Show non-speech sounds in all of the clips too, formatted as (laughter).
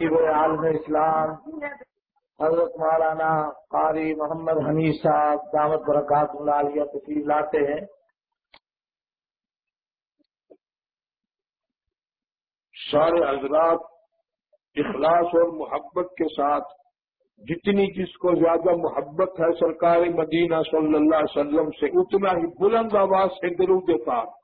عالم اسلام، حضرت مولانا قاری محمد حنیف صاحب دامت برکات العالیہ تشریف لاتے ہیں۔ سارے حضرات اخلاص اور محبت کے ساتھ، جتنی جس کو زیادہ محبت ہے، سرکار مدینہ صلی اللہ علیہ وسلم سے، اتنا ہی بلند آواز سے درود پاک۔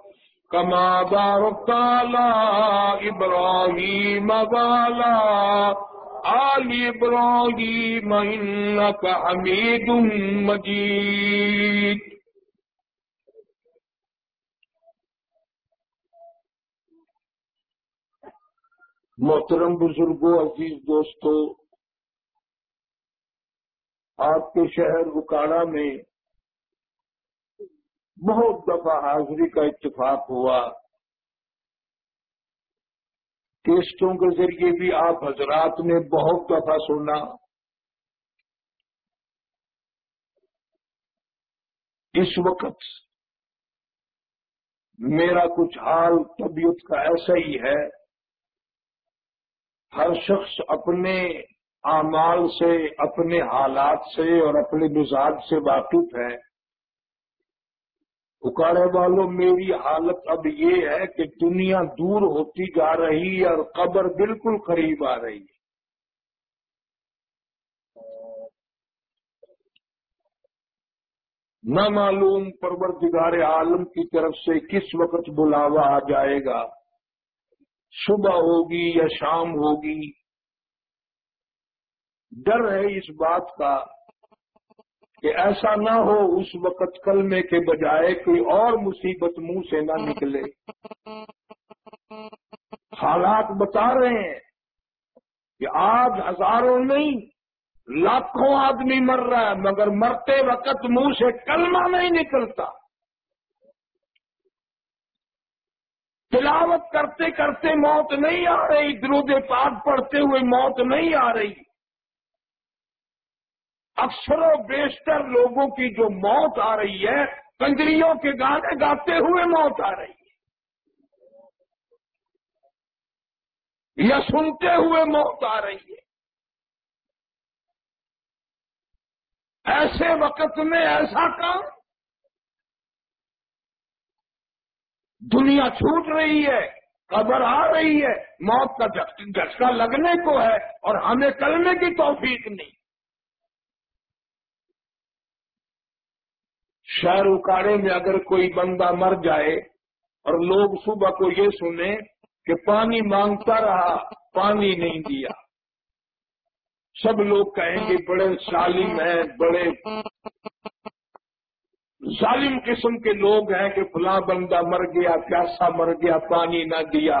كما باركت على إبراهيم وعلى آل إبراهيم إنك حميد مجيد. محترم بزرگوں عزیز دوستو، آپ کے شہر اکاڑا میں بہت دفعہ حاضری کا اتفاق ہوا۔ ٹیسٹوں کے ذریعے بھی آپ حضرات نے بہت دفعہ سنا۔ اس وقت میرا کچھ حال طبیعت کا ایسا ہی ہے۔ ہر شخص اپنے اعمال سے، اپنے حالات سے اور اپنے مزاج سے واقف ہے۔ اکاڑے والوں، میری حالت اب یہ ہے کہ دنیا دور ہوتی جا رہی ہے اور قبر بالکل قریب آ رہی ہے۔ نہ معلوم پروردگار عالم کی طرف سے کس وقت بلاوا آ جائے گا۔ صبح ہوگی یا شام ہوگی۔ ڈر ہے اس بات کا۔ کہ ایسا نہ ہو اس وقت کلمے کے بجائے کوئی اور مصیبت منہ سے نہ نکلے۔ حالات بتا رہے ہیں کہ آج ہزاروں نہیں، لاکھوں آدمی مر رہا ہے، مگر مرتے وقت منہ سے کلمہ نہیں نکلتا۔ تلاوت کرتے کرتے موت نہیں آ رہی، درود پاک پڑھتے ہوئے موت نہیں آ رہی۔ اکثر و بیشتر لوگوں کی جو موت آ رہی ہے کنجریوں کے گانے گاتے ہوئے موت آ رہی ہے۔ یا سنتے ہوئے موت آ رہی ہے۔ ایسے وقت میں ایسا کام دنیا چھوٹ رہی ہے، قبر آ رہی ہے، موت کا جھٹکا لگنے کو ہے اور ہمیں کلنے کی توفیق نہیں۔ شہر اکاڑے میں اگر کوئی بندہ مر جائے اور لوگ صبح کو یہ سنیں کہ پانی مانگتا رہا، پانی نہیں دیا۔ سب لوگ کہیں گے بڑے ظالم ہیں، بڑے ظالم قسم کے لوگ ہیں کہ فلاں بندہ مر گیا، پیاسا مر گیا، پانی نہ دیا۔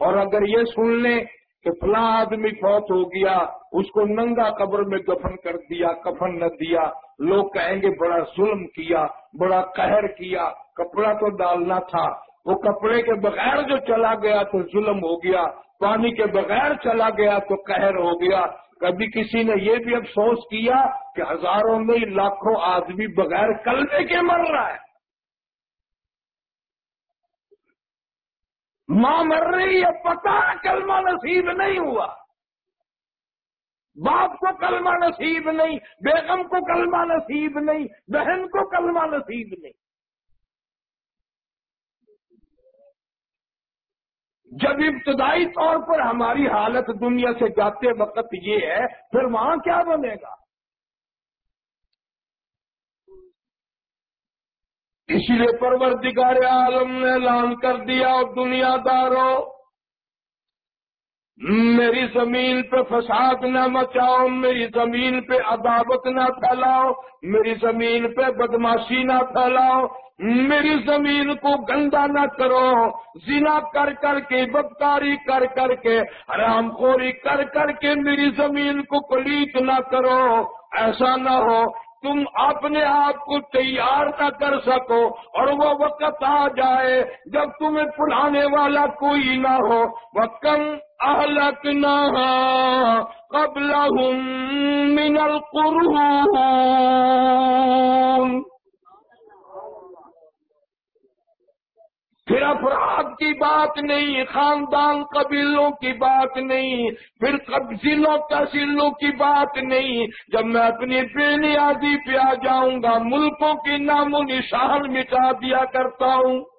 اور اگر یہ سن لیں کہ فلاں آدمی فوت ہو گیا، اس کو ننگا قبر میں دفن کر دیا، کفن نہ دیا لوگ کہیں گے بڑا ظلم کیا، بڑا قہر کیا، کپڑا تو ڈالنا تھا، وہ کپڑے کے بغیر جو چلا گیا تو ظلم ہو گیا، پانی کے بغیر چلا گیا تو قہر ہو گیا۔ کبھی کسی نے یہ بھی افسوس کیا کہ ہزاروں میں لاکھوں آدمی بغیر کلبے کے مر رہا ہے۔ ماں مر رہی ہے پتا کلمہ نصیب نہیں ہوا۔ باپ کو کلمہ نصیب نہیں، بیگم کو کلمہ نصیب نہیں، بہن کو کلمہ نصیب نہیں۔ جب ابتدائی طور پر ہماری حالت دنیا سے جاتے وقت یہ ہے، پھر وہاں کیا بنے گا؟ اسی لیے پروردگار عالم نے اعلان کر دیا، اور دنیا داروں میری زمین پہ فساد نہ مچاؤ، میری زمین پہ عداوت نہ پھیلاؤ، میری زمین پہ بدماشی نہ پھیلاؤ، میری زمین کو گندا نہ کرو، زنا کر کر کے، بدکاری کر کر کے، حرام خوری کر کر کے میری زمین کو پلیت نہ کرو، ایسا نہ ہو تم اپنے آپ کو تیار نہ کر سکو اور وہ وقت آ جائے جب تمہیں پڑھانے والا کوئی نہ ہو۔ وکم اہلک نہ قبل من القرون پھر افراد کی بات نہیں، خاندان قبیلوں کی بات نہیں، پھر قبضیلوں تحصیلوں کی بات نہیں۔ جب میں اپنی بے پہ آ جاؤں گا، ملکوں کی نام و نشان مٹا دیا کرتا ہوں۔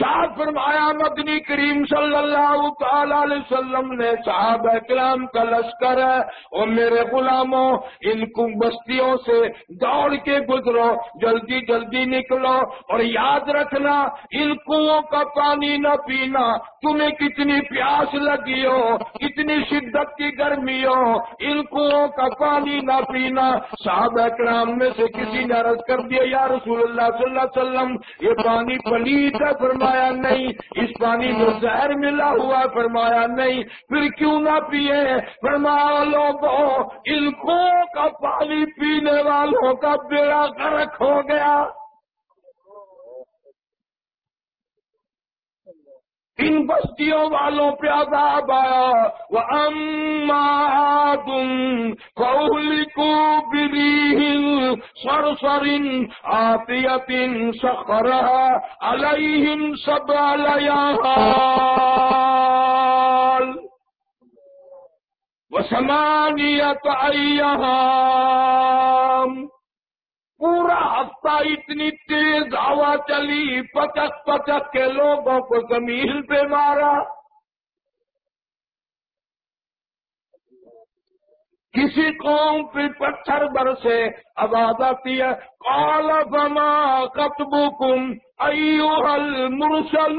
ارشاد فرمایا، مدنی کریم صلی اللہ تعالی علیہ وسلم نے صاحب کرام کا لشکر ہے۔ اور میرے غلاموں، ان کو بستیوں سے دوڑ کے گزرو، جلدی جلدی نکلو اور یاد رکھنا، ان کنو کا پانی نہ پینا، تمہیں کتنی پیاس لگی ہو، کتنی شدت کی گرمی ہو، ان کنو کا پانی نہ پینا۔ صاحب کرام میں سے کسی نے عرض کر دیا، یا رسول اللہ صلی اللہ علیہ وسلم، یہ پانی پلیت ہے فرمایا نہیں اس پانی میں زہر ملا ہوا فرمایا نہیں، پھر کیوں نہ پیے؟ فرمایا لوگوں ان کو کا پانی پینے والوں کا بیڑا گرک ہو گیا۔ ان بستیوں والوں پہ عذاب آیا۔ وہ اما تم کوہلی کو بری سر سرین آتی سخر علیہم سب وسمانیت ایہام پورا ہفتہ اتنی تیز ہوا چلی، پچک پچک کے لوگوں کو زمین پہ مارا۔ کسی قوم پہ پتھر برسے آواز آتی ہے۔ کال بما کتب کم ایو مرسل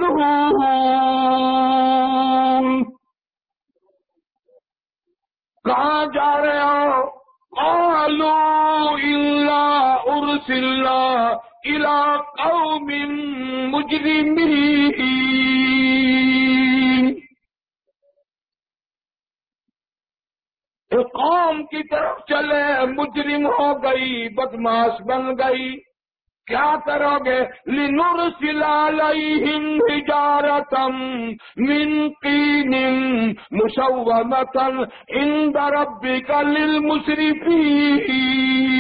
کہاں جا رہے ہو؟ قالوا إلا أرسلنا إلى قوم مجرمين. قوم کی طرف چلے، مجرم ہو گئی بدماش بن گئی کیا کرو گے؟ لنور علیہم حجارتم من قین مسومتن عند ربک للمسرفین۔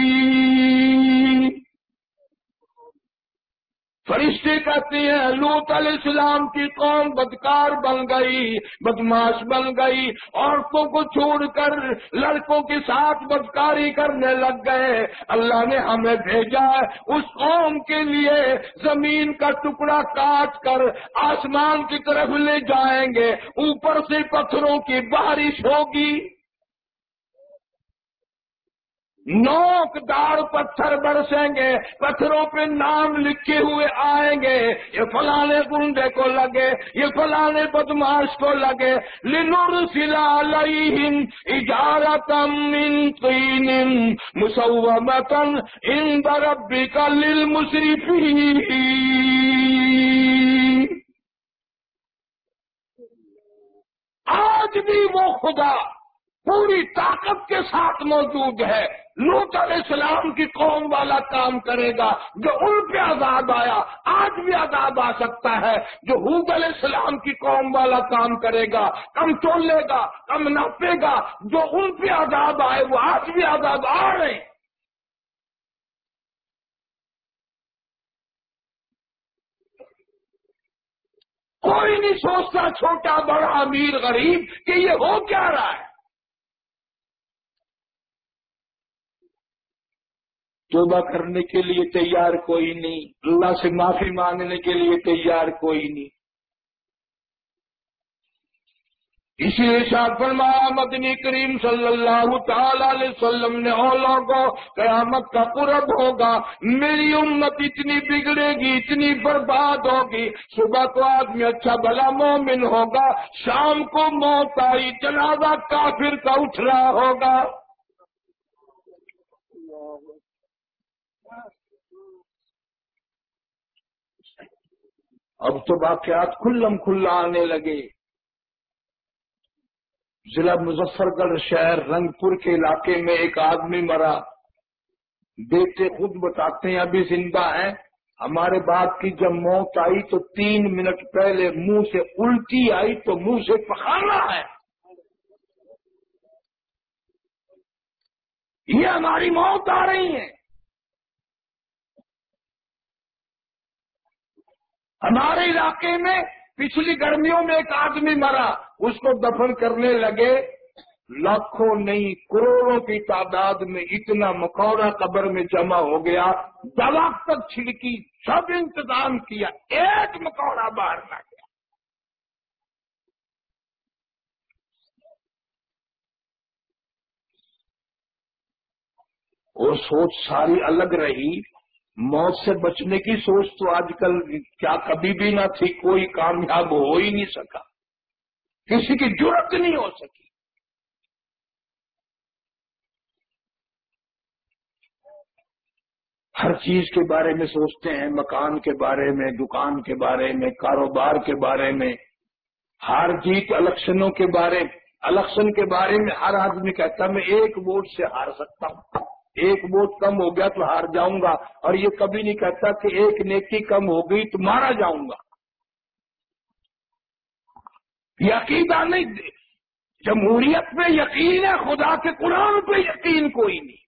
فرشتے کہتے ہیں لوت علیہ السلام کی قوم بدکار بن گئی بدماش بن گئی، عورتوں کو چھوڑ کر لڑکوں کے ساتھ بدکاری کرنے لگ گئے۔ اللہ نے ہمیں بھیجا، اس قوم کے لیے زمین کا ٹکڑا کاٹ کر آسمان کی طرف لے جائیں گے۔ اوپر سے پتھروں کی بارش ہوگی۔ نوک دار پتھر برسیں گے، پتھروں پہ نام لکھے ہوئے آئیں گے۔ یہ فلانے گنڈے کو لگے، یہ فلانے بدماش کو لگے۔ لنور سلا لئی اجارتم من تین مسومتن ان دربی کا لل آج بھی وہ خدا پوری طاقت کے ساتھ موجود ہے۔ لوت علیہ السلام کی قوم والا کام کرے گا، جو ان پہ عذاب آیا، آج بھی عذاب آ سکتا ہے۔ جو حود علیہ السلام کی قوم والا کام کرے گا، کم تول لے گا، کم ناپے گا، جو ان پہ عذاب آئے، وہ آج بھی عذاب آ رہے کوئی نہیں سوچتا، چھوٹا، بڑا، امیر، غریب، کہ یہ ہو کیا رہا ہے؟ توبہ کرنے کے لیے تیار کوئی نہیں، اللہ سے معافی مانگنے کے لیے تیار کوئی نہیں۔ اسی ساتھ فرمایا، مدنی کریم صلی اللہ تعالی علیہ وسلم نے لوگوں قیامت کا قرب ہوگا، میری امت اتنی بگڑے گی، اتنی برباد ہوگی، صبح کو آدمی اچھا بھلا مومن ہوگا، شام کو موت آئی، جنازہ کافر کا اٹھ رہا ہوگا۔ اب تو واقعات کھلم کھلا آنے لگے۔ ضلع مظفر گڑھ شہر رنگ پور کے علاقے میں ایک آدمی مرا۔ بیٹے خود بتاتے ہیں، ابھی زندہ ہیں۔ ہمارے باپ کی جب موت آئی تو تین منٹ پہلے منہ سے الٹی آئی تو منہ سے پخانا ہے۔ یہ ہماری موت آ رہی ہے۔ ہمارے علاقے میں پچھلی گرمیوں میں ایک آدمی مرا، اس کو دفن کرنے لگے۔ لاکھوں نہیں، کروڑوں کی تعداد میں اتنا مکورا قبر میں جمع ہو گیا۔ دوا تک چھڑکی، سب انتظام کیا، ایک مکورا باہر نہ گیا۔ اور سوچ ساری الگ رہی۔ موت سے بچنے کی سوچ تو آج کل کیا کبھی بھی نہ تھی، کوئی کامیاب ہو ہی نہیں سکا۔ کسی کی ضرورت نہیں ہو سکی۔ ہر چیز کے بارے میں سوچتے ہیں، مکان کے بارے میں، دکان کے بارے میں، کاروبار کے بارے میں۔ ہار جیت الیکشنوں کے بارے، الیکشن کے بارے میں ہر آدمی کہتا میں ایک ووٹ سے ہار سکتا ہوں۔ ایک ووٹ کم ہو گیا تو ہار جاؤں گا۔ اور یہ کبھی نہیں کہتا کہ ایک نیکی کم ہو گئی تو مارا جاؤں گا۔ یقیدہ نہیں۔ جمہوریت میں یقین ہے، خدا کے قرآن پہ یقین کوئی نہیں۔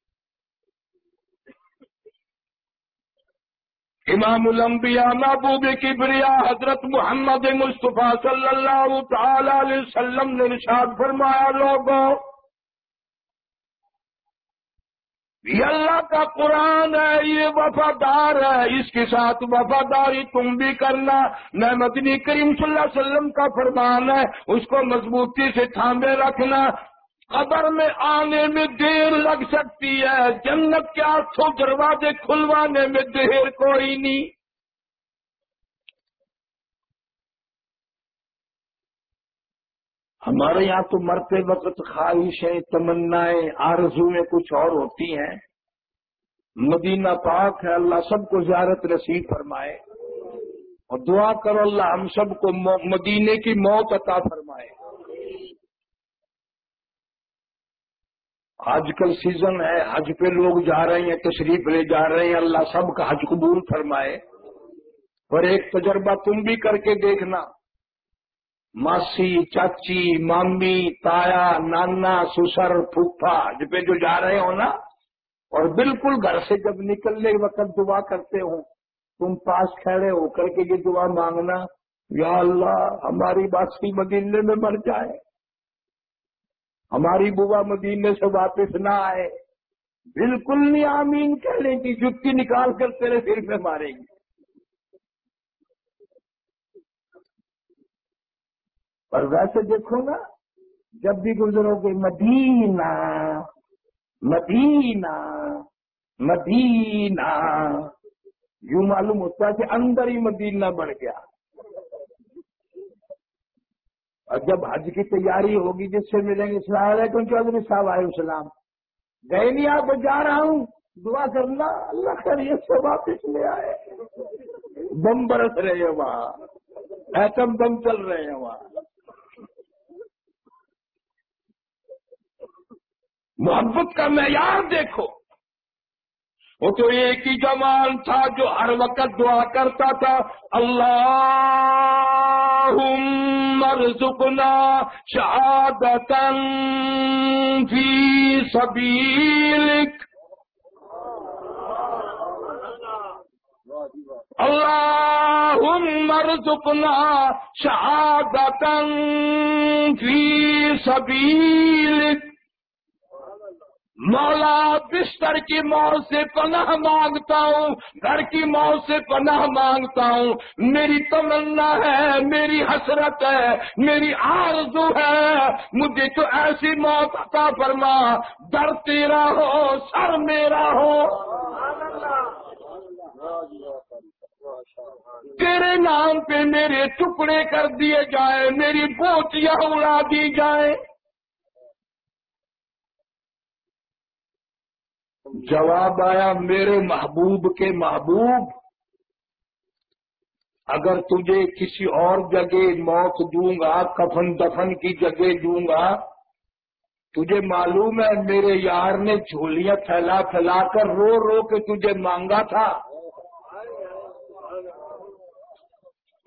امام الانبیاء محبوب کبریا حضرت محمد مصطفیٰ صلی اللہ تعالی علیہ وسلم نے نشاد فرمایا، لوگوں یہ اللہ کا قرآن ہے، یہ وفادار ہے۔ اس کے ساتھ وفاداری تم بھی کرنا۔ میں مدنی کریم صلی اللہ علیہ وسلم کا فرمان ہے، اس کو مضبوطی سے تھامے رکھنا۔ قبر میں آنے میں دیر لگ سکتی ہے، جنت کے آٹھوں دروازے کھلوانے میں دیر کوئی نہیں۔ ہمارے یہاں تو مرتے وقت خواہشیں، تمنائیں آرزویں کچھ اور ہوتی ہیں۔ مدینہ پاک ہے، اللہ سب کو زیارت رسید فرمائے۔ اور دعا کرو اللہ ہم سب کو مدینے کی موت عطا فرمائے۔ آج کل سیزن ہے، حج پہ لوگ جا رہے ہیں، تشریف لے جا رہے ہیں، اللہ سب کا حج قبول فرمائے۔ اور ایک تجربہ تم بھی کر کے دیکھنا۔ ماسی چاچی مامی تایا نانا سسر پھوپھا پہ جو جا رہے ہو نا اور بالکل گھر سے جب نکلنے وقت دعا کرتے ہو تم پاس کھڑے ہو کر کے یہ دعا مانگنا یا اللہ ہماری باسی مدینے میں مر جائے ہماری بوا مدینے سے واپس نہ آئے بالکل نہیں آمین کہہ لیں گی جتی نکال کر تیرے سر میں مارے گی اور ویسے دیکھو نا، جب بھی گزرو گے مدینہ مدینہ مدینہ، یوں معلوم ہوتا ہے کہ اندر ہی مدینہ بڑھ گیا۔ اور جب حج کی تیاری ہوگی، جس سے ملیں گے السلام علیکم، چودھری صاحب علیہ السلام گئے نہیں آپ، جا رہا ہوں۔ دعا کرنا، اللہ خیریت سے واپس لے آئے۔ بم برس رہے ہیں وہاں۔ ایٹم بم چل رہے ہیں وہاں۔ محبت کا معیار دیکھو۔ وہ تو ایک ہی جوان تھا جو ہر وقت دعا کرتا تھا۔ اللہ مرزقنا شہادت فی سبیلک۔ اللہ مرزقنا شہادت فی سبیلک۔ مولا بستر کی موت سے پناہ مانگتا ہوں، گھر کی موت سے پناہ مانگتا ہوں۔ میری تمنا ہے، میری حسرت ہے، میری آرزو ہے۔ مجھے تو ایسی موت عطا فرما، در تیرا ہو، سر میرا ہو۔ تیرے نام پہ میرے ٹکڑے کر دیے جائے میری بوٹیاں اڑا دی جائے جواب آیا، میرے محبوب کے محبوب، اگر تجھے کسی اور جگہ موت دوں گا، کفن دفن کی جگہ دوں گا، تجھے معلوم ہے میرے یار نے جھولیاں پھیلا پھیلا کر رو رو کے تجھے مانگا تھا۔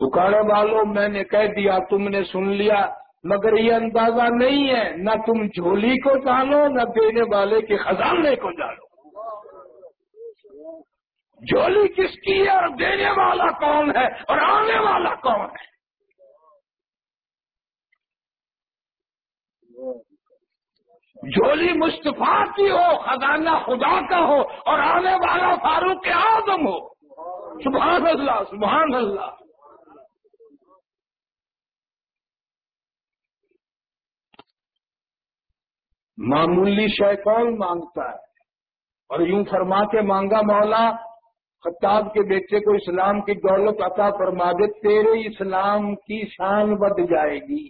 اکاڑے والوں میں نے کہہ دیا، تم نے سن لیا، مگر یہ اندازہ نہیں ہے، نہ تم جھولی کو جانو نہ دینے والے کے خزانے کو جانو جھولی کس کی ہے اور دینے والا کون ہے اور آنے والا کون ہے؟ جھولی مصطفیٰ کی ہو، خزانہ خدا کا ہو اور آنے والا فاروق اعظم ہو۔ سبحان اللہ سبحان اللہ۔ معمولی شے کون مانگتا ہے اور یوں فرما کے مانگا مولا خطاب کے بیٹے کو اسلام کی دولت عطا فرما دے، تیرے اسلام کی شان بڑھ جائے گی۔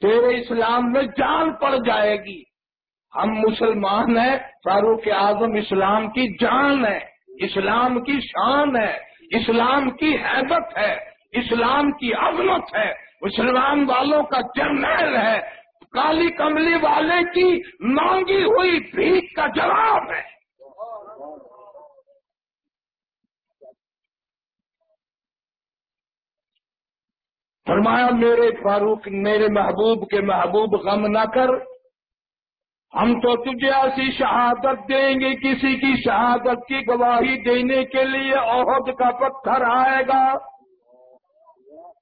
تیرے اسلام میں جان پڑ جائے گی۔ ہم مسلمان ہیں، فاروق اعظم اسلام کی جان ہے، اسلام کی شان ہے، اسلام کی حیبت ہے، اسلام کی عظمت ہے۔ اسلام والوں کا جرنیل ہے۔ کالی کملی والے کی مانگی ہوئی بھیک کا جواب ہے۔ فرمایا، میرے فاروق، میرے محبوب کے محبوب غم نہ کر۔ ہم تو تجھے ایسی شہادت دیں گے، کسی کی شہادت کی گواہی دینے کے لیے عہد کا پتھر آئے گا۔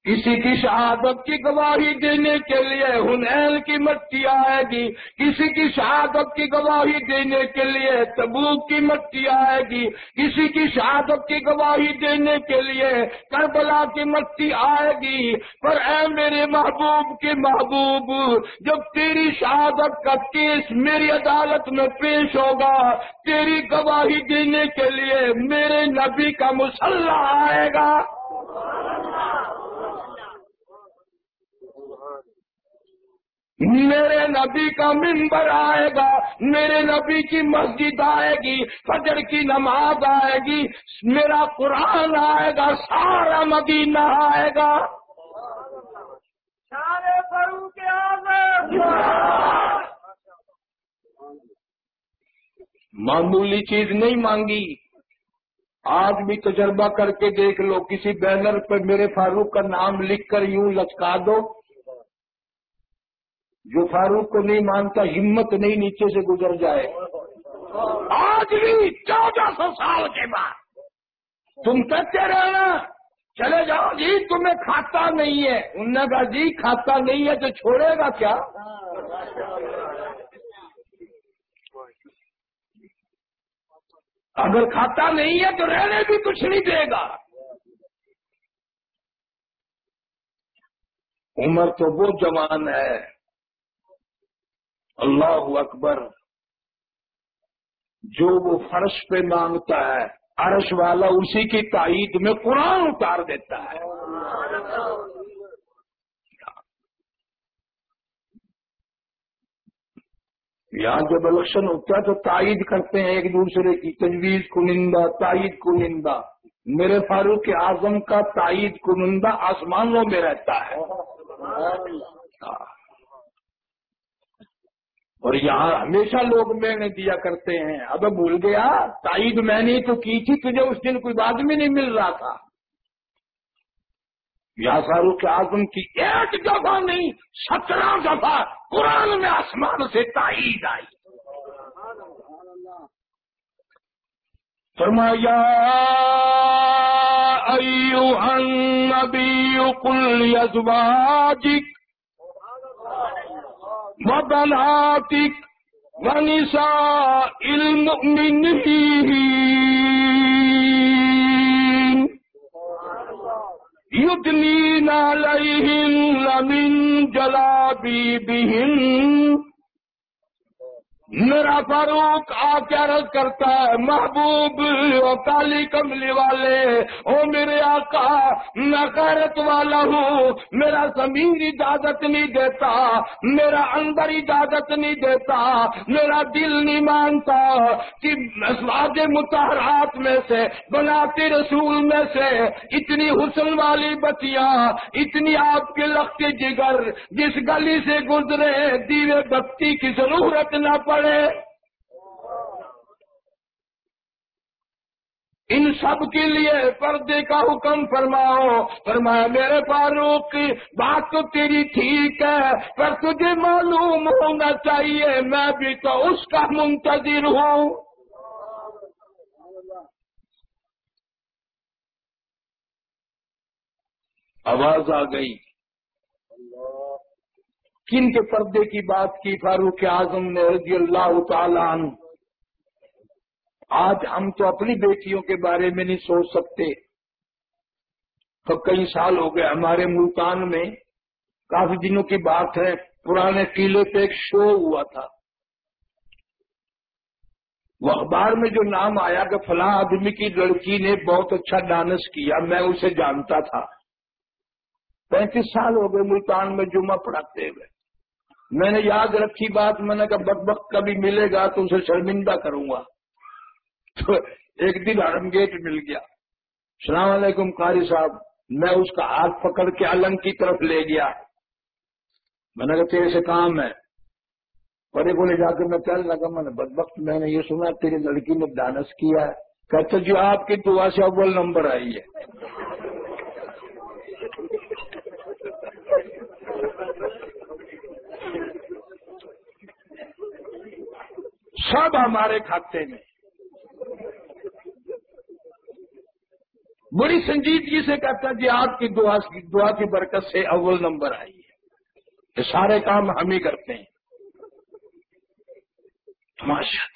کسی کی شہادت کی گواہی دینے کے لیے ہنیل کی مٹی آئے گی۔ کسی کی شہادت کی گواہی دینے کے لیے تبوک کی مٹی آئے گی۔ کسی کی شہادت کی گواہی دینے کے لیے کربلا کی مٹی آئے گی۔ پر اے میرے محبوب کے محبوب، جب تیری شہادت کا کیس میری عدالت میں پیش ہوگا، تیری گواہی دینے کے لیے میرے نبی کا مسلح آئے گا۔ میرے نبی کا ممبر آئے گا میرے نبی کی مسجد آئے گی فجر کی نماز آئے گی میرا قرآن آئے گا سارا مدینہ آئے گا۔ معمولی چیز نہیں مانگی۔ آج بھی تجربہ کر کے دیکھ لو کسی بینر پہ میرے فاروق کا نام لکھ کر یوں لچکا دو۔ جو فاروق کو نہیں مانتا، ہمت نہیں نیچے سے گزر جائے۔ آج بھی چودہ سو سال کے بعد تم کہتے رہنا چلے جاؤ جی تمہیں کھاتا نہیں ہے۔ ان نے کہا جی کھاتا نہیں ہے تو چھوڑے گا کیا؟ اگر کھاتا نہیں ہے تو رہنے بھی کچھ نہیں دے گا۔ عمر تو وہ جوان ہے۔ اللہ اکبر، جو وہ فرش پہ مانگتا ہے، عرش والا اسی کی تائید میں قرآن اتار دیتا ہے۔ یہاں جب الیکشن ہوتا ہے تو تائید کرتے ہیں ایک دوسرے کی، تجویز کنندہ، تائید کنندہ۔ میرے فاروق اعظم کا تائید کنندہ آسمانوں میں رہتا ہے۔ اور یہاں ہمیشہ لوگ میں نے دیا کرتے ہیں۔ اب بھول گیا، تائید میں نے تو کی تھی، تجھے اس دن کوئی بات بھی نہیں مل رہا تھا۔ یا فاروق اعظم کی ایک دفعہ نہیں، سترہ دفعہ قرآن میں آسمان سے تائید آئی۔ فرمایا ایوہ النبی قل یزواجک وبناتك ونساء المؤمنين يدنين عليهن من جلابيبهن میرا فاروق آ کے عرض کرتا ہے؟ محبوب او کالی کملی والے، او میرے آقا، میں غیرت والا ہوں، میرا زمین اجازت نہیں دیتا، میرا اندر اجازت نہیں دیتا، میرا دل نہیں مانتا کہ مسواج متحرات میں سے بناتے رسول میں سے اتنی حسن والی بتیاں، اتنی آپ کے لخت جگر، جس گلی سے گزرے دیوے بتی کی ضرورت نہ پڑ پڑے ان سب کے لیے پردے کا حکم فرماؤ۔ فرمایا، میرے فاروق، بات تو تیری ٹھیک ہے، پر تجھے معلوم ہونا چاہیے، میں بھی تو اس کا منتظر ہوں۔ آواز آ گئی۔ کن کے پردے کی بات کی فاروق اعظم نے رضی اللہ تعالیٰ عنہ۔ آج ہم تو اپنی بیٹیوں کے بارے میں نہیں سوچ سکتے۔ تو کئی سال ہو گئے ہمارے ملتان میں۔ کافی دنوں کی بات ہے، پرانے قلعے پہ ایک شو ہوا تھا۔ وہ اخبار میں جو نام آیا کہ فلاں آدمی کی لڑکی نے بہت اچھا ڈانس کیا، میں اسے جانتا تھا۔ پینتیس سال ہو گئے ملتان میں جمعہ پڑھاتے ہوئے۔ میں نے یاد رکھی بات، میں نے کہا بد وقت کبھی ملے گا تو اسے شرمندہ کروں گا۔ تو ایک دن حرم گیٹ مل گیا۔ السلام علیکم قاری صاحب، میں اس کا ہاتھ پکڑ کے النگ کی طرف لے گیا۔ میں نے کہا تیرے سے کام ہے۔ پڑے کو لے جا کے میں چل لگا، میں نے بد وقت میں نے یہ سنا، تیری لڑکی نے ڈانس کیا ہے۔ کہتے جی آپ کی دعا سے اول نمبر آئی ہے۔ سب ہمارے کھاتے میں۔ بڑی سنجیدگی سے کہتا جی آپ کی دعا کی دعا کی برکت سے اول نمبر آئی ہے یہ سارے کام ہم ہی کرتے ہیں۔ تماشا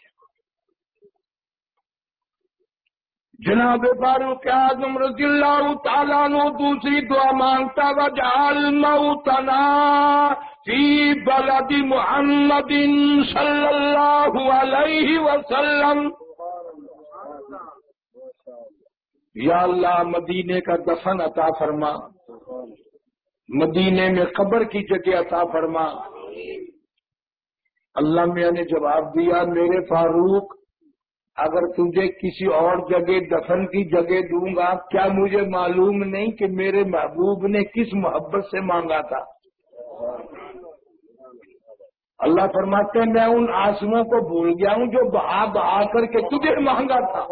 جناب فاروق اعظم رضی اللہ تعالیٰ نو دوسری دعا مانگتا وجعل موتنا۔ فی بلد محمد صلی اللہ علیہ وسلم. یا اللہ، مدینے کا دفن عطا فرما. مدینے میں قبر کی جگہ عطا فرما. اللہ میاں نے جواب دیا، میرے فاروق، اگر تجھے کسی اور جگہ دفن کی جگہ دوں گا، کیا مجھے معلوم نہیں کہ میرے محبوب نے کس محبت سے مانگا تھا؟ اللہ فرماتے ہیں، میں ان آسموں کو بھول گیا ہوں جو بہا بہا کر کے تجھے مانگا تھا۔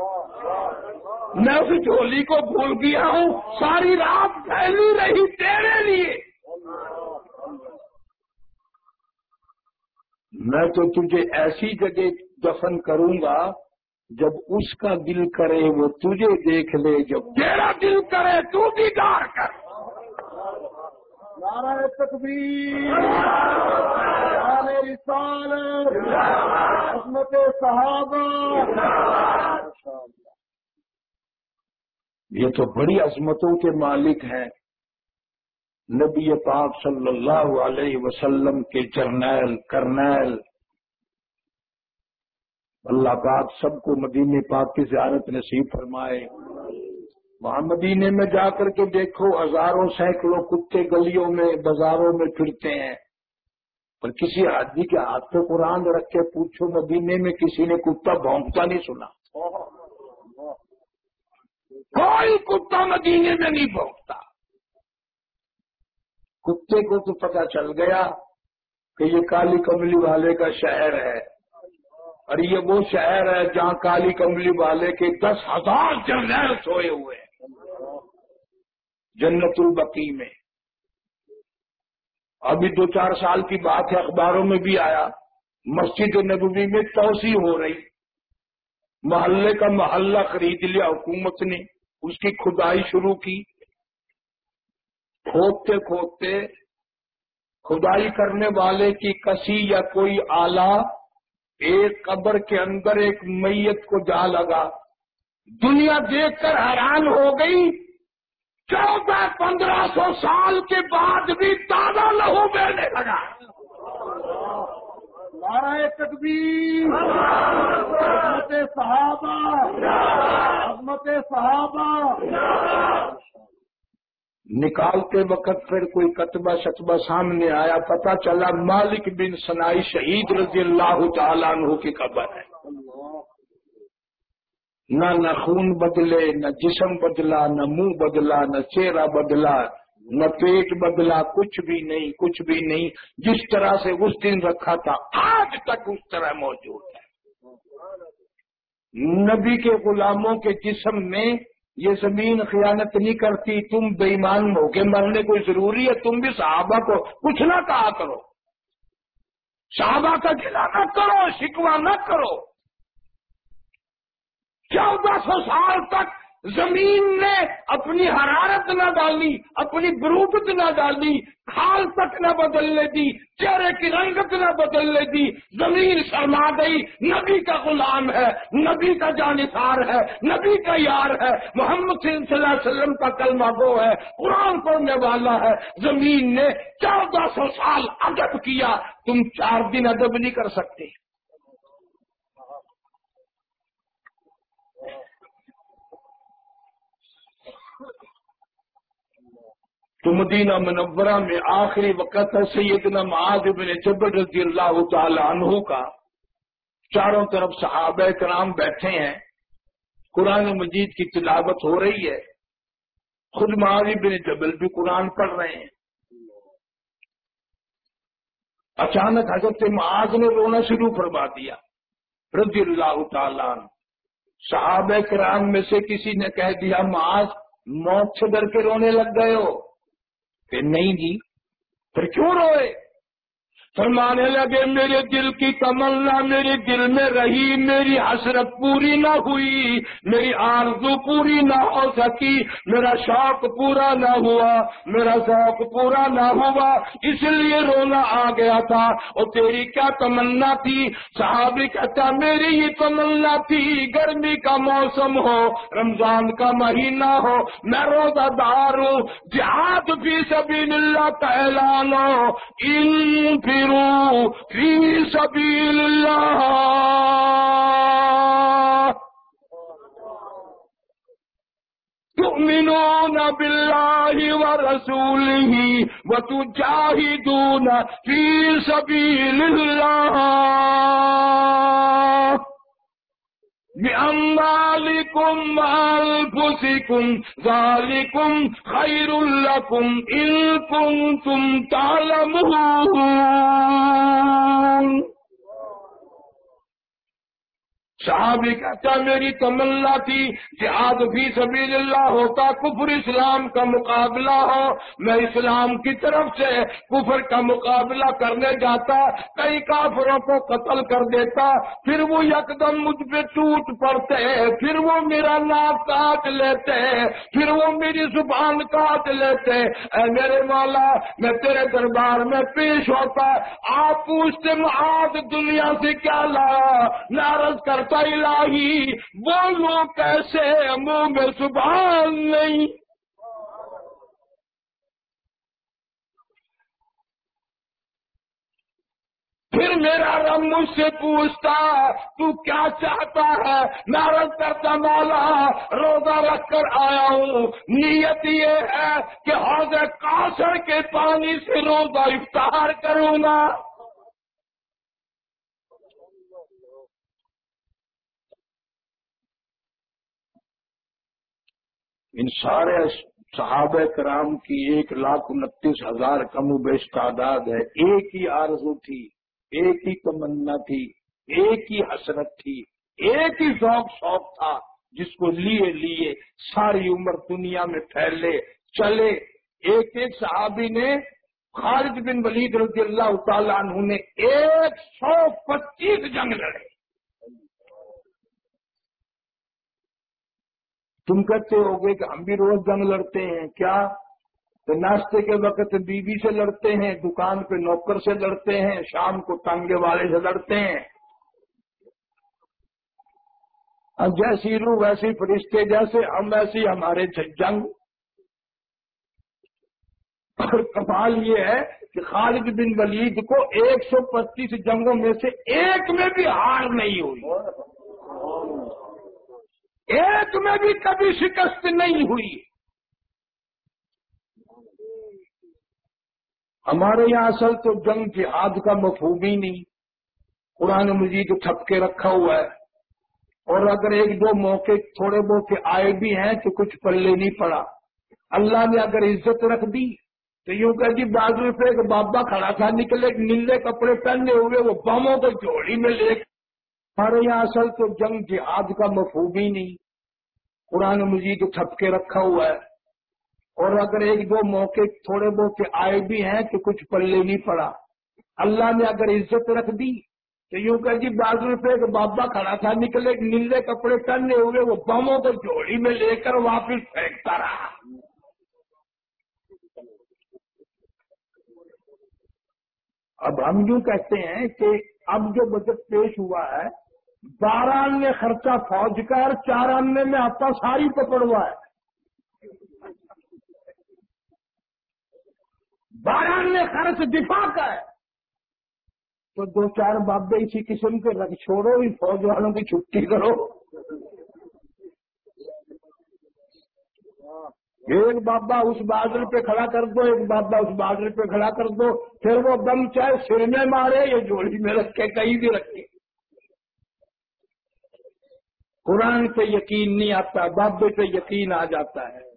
میں اس جھولی کو بھول گیا ہوں، ساری رات پھیلی رہی تیرے لیے۔ میں تو تجھے ایسی جگہ دفن کروں گا، جب اس کا دل کرے وہ تجھے دیکھ لے، جب تیرا دل کرے تو دیدار کر۔ نعرہ تکبیر۔ رسال عظمت صحابہ یہ تو بڑی عظمتوں کے مالک ہیں نبی پاک صلی اللہ علیہ وسلم کے جرنیل، کرنیل۔ اللہ پاک سب کو مدینے پاک کی زیارت نصیب فرمائے۔ وہاں مدینے میں جا کر کے دیکھو ہزاروں سینکڑوں کتے گلیوں میں، بازاروں میں پھرتے ہیں۔ پر کسی آدمی کے ہاتھ پہ قرآن رکھ کے پوچھو، مدینے میں کسی نے کتا بھونکتا نہیں سنا۔ کوئی کتا مدینے میں نہیں بھونکتا۔ کتے کو تو پتا چل گیا کہ یہ کالی کملی والے کا شہر ہے۔ اور یہ وہ شہر ہے جہاں کالی کملی والے کے دس ہزار جرنیل سوئے ہوئے جنت البقی میں۔ ابھی دو چار سال کی بات ہے، اخباروں میں بھی آیا۔ مسجد نبوی میں توسیع ہو رہی۔ محلے کا محلہ خرید لیا حکومت نے، اس کی کھدائی شروع کی۔ کھودتے کھودتے کھدائی کرنے والے کی کسی یا کوئی آلہ ایک قبر کے اندر ایک میت کو جا لگا۔ دنیا دیکھ کر حیران ہو گئی۔ چودہ پندرہ سو سال کے بعد بھی تازہ لہو بہنے لگا۔ نعرہ تکبیر۔ عظمت صحابہ۔ عظمت صحابہ۔ نکالتے وقت پھر کوئی کتبہ شتبہ سامنے آیا پتا چلا مالک بن سنائی شہید رضی اللہ تعالیٰ عنہ کی خبر ہے۔ نہ نہ خون بدلے، نہ جسم بدلا، نہ منہ بدلا، نہ چہرہ بدلا، نہ پیٹ بدلا، کچھ بھی نہیں، کچھ بھی نہیں۔ جس طرح سے اس دن رکھا تھا، آج تک اس طرح موجود ہے۔ نبی کے غلاموں کے جسم میں یہ زمین خیانت نہیں کرتی، تم بےمان ہو کے مرنے کوئی ضروری ہے؟ تم بھی صحابہ کو کچھ نہ کہا کرو۔ صحابہ کا گلا نہ کرو شکوا نہ کرو۔ چودہ سو سال تک زمین نے اپنی حرارت نہ ڈالی، اپنی بروبت نہ ڈالی، کھال تک نہ بدلنے دی چہرے کی رنگت نہ بدلنے دی زمین شرما گئی، نبی کا غلام ہے، نبی کا جانثار ہے، نبی کا یار ہے، محمد صلی اللہ علیہ وسلم کا کلمہ گو ہے، قرآن پڑھنے والا ہے، زمین نے چودہ سو سال ادب کیا، تم چار دن ادب نہیں کر سکتے۔ تو مدینہ منورہ میں آخری وقت ہے سیدنا معاذ بن جبر رضی اللہ تعالی عنہ کا۔ چاروں طرف صحابہ کرام بیٹھے ہیں۔ قرآن مجید کی تلاوت ہو رہی ہے۔ خود معاذ بن جبل بھی قرآن پڑھ رہے ہیں۔ اچانک حضرت معاذ نے رونا شروع فرما دیا۔ رضی اللہ تعالیٰ عنہ۔ صحابہ کرام میں سے کسی نے کہہ دیا، معاذ موت سے ڈر کے رونے لگ گئے ہو۔ کہ نہیں جی پھر کیوں روئے؟ فرمانے لگے، میرے دل کی تمنا میرے دل میں رہی، میری حسرت پوری نہ ہوئی، میری آرزو پوری نہ ہو سکی، میرا شوق پورا نہ ہوا، میرا شوق پورا نہ ہوا، اس لیے رونا آ گیا تھا، اور تیری کیا تمنا تھی؟ صحابی کہتا، میری یہ تمنا تھی، گرمی کا موسم ہو، رمضان کا مہینہ ہو، میں روزہ دار ہوں، جہاد بھی سبھی اللہ کا اعلان ہو، ان بھی في سبيل الله. تؤمنون بالله ورسوله وتجاهدون في سبيل الله. بأموالكم وأنفسكم ذلكم خير لكم إن كنتم تعلمون صحابی کہتا میری تمنا تھی جہاد فی سبیل اللہ ہوتا، کفر اسلام کا مقابلہ ہو۔ میں اسلام کی طرف سے کفر کا مقابلہ کرنے جاتا، کئی کافروں کو قتل کر دیتا، پھر وہ یکدم مجھ پہ ٹوٹ پڑتے، پھر وہ میرا ناک کاٹ لیتے، پھر وہ میری زبان کاٹ لیتے۔ اے میرے والا میں تیرے دربار میں پیش ہوتا، آپ پوچھتے معاد دنیا سے کیا لایا؟ نارض کر کرتا الہی، بولو کیسے منہ میں زبان نہیں۔ پھر میرا رب مجھ سے پوچھتا، تو کیا چاہتا ہے؟ نارد کرتا مولا، روزہ رکھ کر آیا ہوں۔ نیت یہ ہے کہ حوض کاسر کے پانی سے روزہ افطار کروں گا۔ ان سارے صحابہ کرام کی ایک لاکھ انتیس ہزار کم و بیش تعداد ہے۔ ایک ہی آرزو تھی، ایک ہی تمنا تھی، ایک ہی حسرت تھی، ایک ہی ذوق شوق تھا۔ جس کو لیے لیے ساری عمر دنیا میں پھیلے، چلے۔ ایک ایک صحابی نے، خالد بن ولید رضی اللہ تعالیٰ عنہ نے ایک سو پچیس جنگ لڑے۔ تم کہتے ہو گے کہ ہم بھی روز جنگ لڑتے ہیں، کیا؟ تو ناشتے کے وقت بیوی سے لڑتے ہیں، دکان پہ نوکر سے لڑتے ہیں، شام کو ٹانگے والے سے لڑتے ہیں۔ اب جیسی روح ویسی فرشتے، جیسے ہم ویسی ہمارے جنگ۔ اور کمال یہ ہے کہ خالد بن ولید کو ایک سو پچیس جنگوں میں سے ایک میں بھی ہار نہیں ہوئی۔ ایک میں بھی کبھی شکست نہیں ہوئی۔ ہمارے یہاں اصل تو جنگ جہاد کا مفہوم ہی نہیں۔ قرآن مجید چھپ کے رکھا ہوا ہے۔ اور اگر ایک دو موقع تھوڑے بہت آئے بھی ہیں تو کچھ پلے نہیں پڑا۔ اللہ نے اگر عزت رکھ دی تو یوں کہ جی بازو پہ ایک بابا کھڑا تھا، نکلے نیلے کپڑے پہنے ہوئے، وہ بموں کو جوڑی میں لے ہمارے یہاں اصل تو جنگ جہاد کا مفہوم ہی نہیں۔ قرآن مجید چھپ کے رکھا ہوا ہے۔ اور اگر ایک دو موقع تھوڑے بہت آئے بھی ہیں تو کچھ پلے نہیں پڑا۔ اللہ نے اگر عزت رکھ دی تو یوں کہ جی بازو پہ ایک بابا کھڑا تھا، نکلے نیلے کپڑے پہنے ہوئے، وہ بموں کو جوڑی میں لے کر واپس پھینکتا رہا۔ اب ہم یوں کہتے ہیں کہ اب جو بجٹ پیش ہوا ہے، بارہ نے خرچہ فوج کا اور چار آنے میں ہفتہ ساری پکڑ ہوا ہے۔ بارہ نے خرچ دفاع کا ہے۔ تو دو چار بابے اسی قسم کے رکھ چھوڑو بھی فوج والوں کی چھٹی کرو۔ ایک بابا اس بادل پہ کھڑا کر دو، ایک بابا اس بادل پہ کھڑا کر دو، پھر وہ دم چاہے سر میں مارے یا جوڑی میں رکھ کے کہیں بھی رکھے قرآن پہ یقین نہیں آتا، بابے پہ یقین آ جاتا ہے۔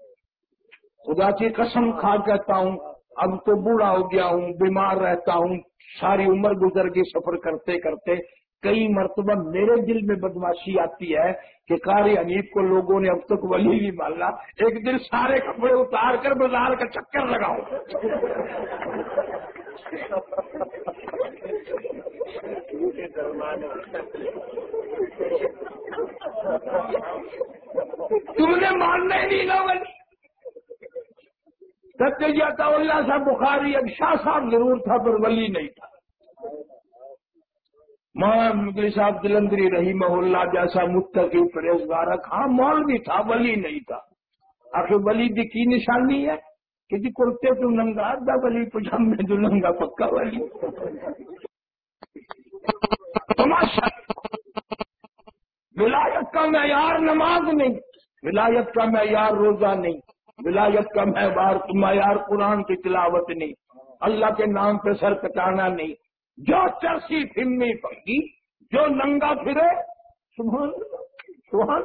خدا کی قسم کھا کہتا ہوں، اب تو بوڑھا ہو گیا ہوں، بیمار رہتا ہوں، ساری عمر گزر گئی سفر کرتے کرتے۔ کئی مرتبہ میرے دل میں بدماشی آتی ہے کہ کاری حنیف کو لوگوں نے اب تک ولی نہیں ماننا ایک دن سارے کپڑے اتار کر بازار کا چکر لگاؤ تم نے ماننا ہی نہیں نا ولی۔ جاتا اللہ صاحب بخاری اب شاہ صاحب ضرور تھا پر ولی نہیں تھا۔ ماں صاحب جلندری رہی اللہ جیسا متقی پرہیزگارک ہاں مول بھی تھا، ولی نہیں تھا۔ آخر ولی دی کی نشانی ہے؟ کہ جی کرتے تو ننگا دا ولی پجامے جو ننگا پکا ولی۔ ولایت کا معیار نماز نہیں، ولایت کا معیار روزہ نہیں، ولایت کا معیار معیار قرآن کی تلاوت نہیں۔ اللہ کے نام پہ سر کٹانا نہیں۔ جو چرسی فلمی پنگی جو ننگا پھرے، سبحان سبحان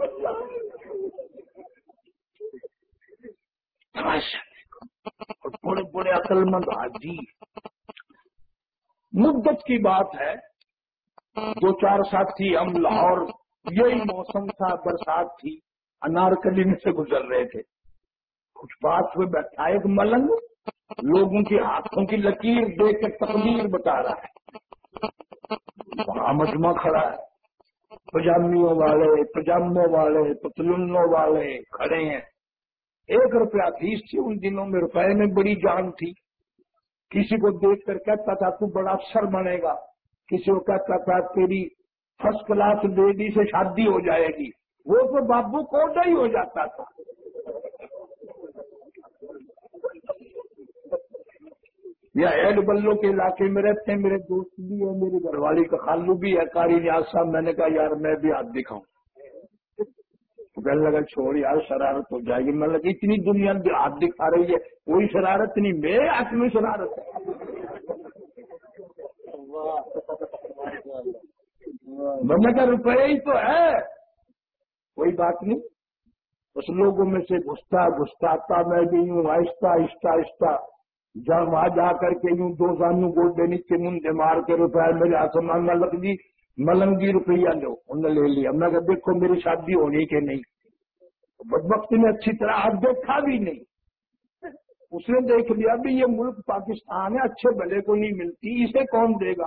اور بڑے بڑے عقل مند حاجی۔ مدت کی بات ہے، دو چار ساتھی ہم لاہور، یہی موسم تھا، برسات تھی انارکلی میں سے گزر رہے تھے۔ کچھ بات ہوئے، بیٹھا ایک ملنگ، لوگوں کے ہاتھوں کی لکیر دیکھ کے تقدیر بتا رہا ہے۔ مجمع کھڑا ہے۔ پجامیوں والے، پجاموں والے پتلنوں والے کھڑے ہیں۔ ایک روپیہ فیس تھی، ان دنوں میں روپے میں بڑی جان تھی۔ کسی کو دیکھ کر کہتا تھا، تو بڑا افسر بنے گا۔ کسی کو کہتا تھا، تیری فرسٹ کلاس بیٹی سے شادی ہو جائے گی۔ وہ تو بابو کوٹا ہی ہو جاتا تھا۔ یا ایڈ بلو کے علاقے میں رہتے ہیں، میرے دوست بھی ہے میری گھر والی کا خالو بھی ہے کاری نیاز صاحب، میں نے کہا، یار، میں بھی ہاتھ دکھاؤں۔ کہنے لگا، چھوڑ یار، شرارت ہو جائے گی۔ میں لگا، اتنی دنیا ہاتھ دکھا رہی ہے، کوئی شرارت نہیں، میرے ہاتھ میں شرارت ہے۔ میں نے کہا روپئے ہی تو ہے۔ کوئی بات نہیں۔ اس لوگوں میں سے گھستا گھستا، میں بھی ہوں، آہستہ آہستہ آہستہ۔ جب وہاں جا کر کے یوں دو سانو گول نیچے منہ مار کے روپیہ میرے آسمان میں لگ جی ملنگی روپیہ لو، انہوں نے لے لیا۔ میں دیکھو، میری شادی ہونی کہ نہیں؟ بد وقت نے اچھی طرح اب دیکھا بھی نہیں۔ اس نے دیکھ لیا بھی یہ ملک پاکستان ہے، اچھے بھلے کو نہیں ملتی، اسے کون دے گا؟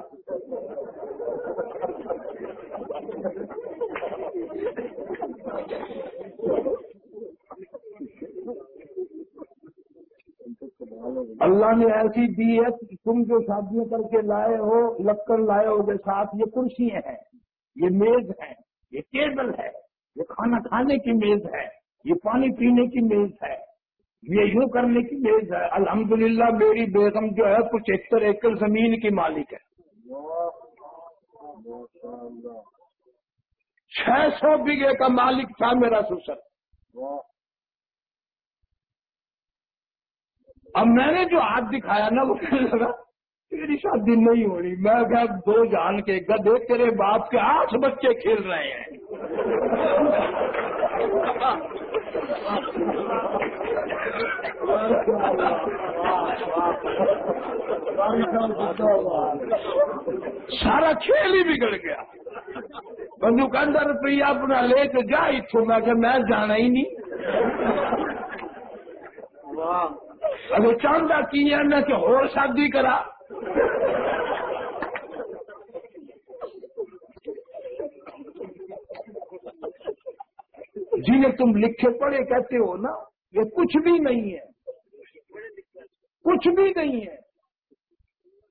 اللہ نے ایسی دی ہے تم جو شادیاں کر کے لائے ہو، لکڑ لائے ہو گے ساتھ یہ کرسیاں ہیں، یہ میز ہے یہ ٹیبل ہے، یہ کھانا کھانے کی میز ہے، یہ پانی پینے کی میز ہے، یہ یوں کرنے کی بیز ہے۔ الحمدللہ میری بیگم جو ہے پچہتر ایکڑ زمین کی مالک ہے۔ چھ سو بیگھے کا مالک تھا میرا سسر اب میں نے جو ہاتھ دکھایا نا، وہ کہنے لگا، تیری شادی نہیں ہو رہی۔ میں کہ دو جان کے گدے تیرے باپ کے آٹھ بچے کھیل رہے ہیں۔ سارا کھیل ہی بگڑ گیا۔ بندوق روپیہ اپنا لے کے جا اتو میں کہ میں جانا ہی نہیں۔ اگر چاہتا کی ہے میں کہ اور شادی کرا۔ جنہیں تم لکھے پڑھے کہتے ہو نا، یہ کچھ بھی نہیں ہے۔ کچھ بھی نہیں ہے۔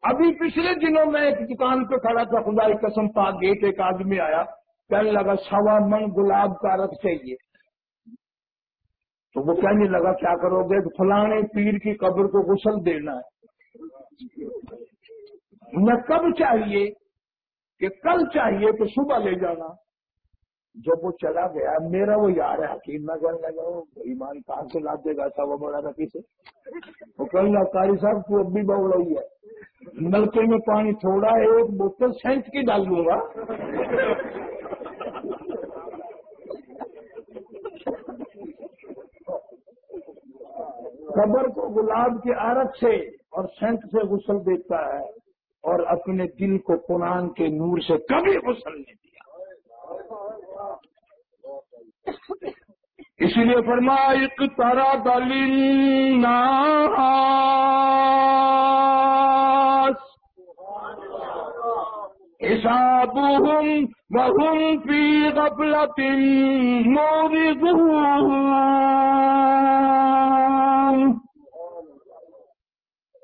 ابھی پچھلے دنوں میں ایک دکان پہ کھڑا تھا خدا قسم، پاک گیٹ ایک آدمی آیا۔ کہنے لگا، سوا من گلاب کا رت چاہیے۔ تو وہ کہنے لگا، کیا کرو گے؟ تو فلانے پیر کی قبر کو غسل دینا ہے۔ میں کب چاہیے کہ کل چاہیے تو صبح لے جانا۔ جب وہ چلا گیا، میرا وہ یار ہے، حکیم میں کہنے لگا ایمان کہاں سے لا دے گا تھا وہ بڑا رکھی سے وہ کہنے لگا کاری صاحب، تو اب بھی بہت رہی ہے۔ نلکے میں پانی تھوڑا ہے ایک بوتل سینٹ کی ڈال دوں گا۔ قبر کو گلاب کے عرق سے اور سینٹ سے غسل دیتا ہے اور اپنے دل کو قرآن کے نور سے کبھی غسل نہیں دیا۔ اسی لیے فرمائک تارا دلیل حسابهم وهم في غفلة موردون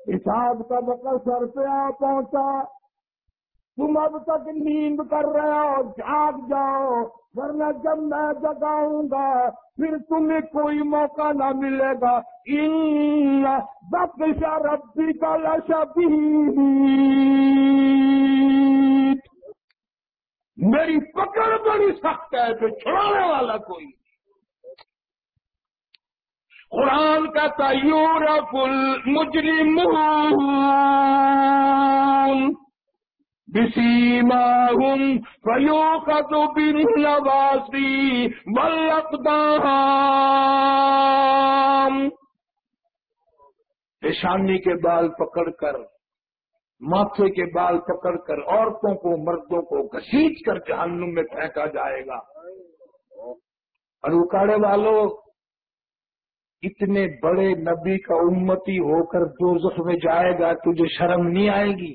حساب کا وقت سر پہ آ پہنچا تم اب تک نیند کر رہے ہو، جاگ جاؤ، ورنہ جب میں جگاؤں گا، پھر تمہیں کوئی موقع نہ ملے گا۔ ان ربی کا لشا میری پکڑ بڑی سخت ہے تو چھڑانے والا کوئی۔ نہیں قرآن کا تعیور کل مجرم بسیما ہوں فیو کا تو بن نواسی بلقدام پیشانی کے بال پکڑ کر، ماتھے کے بال پکڑ کر عورتوں کو، مردوں کو گسیٹ کر جہنم میں پھینکا جائے گا۔ اور اکاڑے والوں اتنے بڑے نبی کا امتی ہو کر دو میں جائے گا، تجھے شرم نہیں آئے گی؟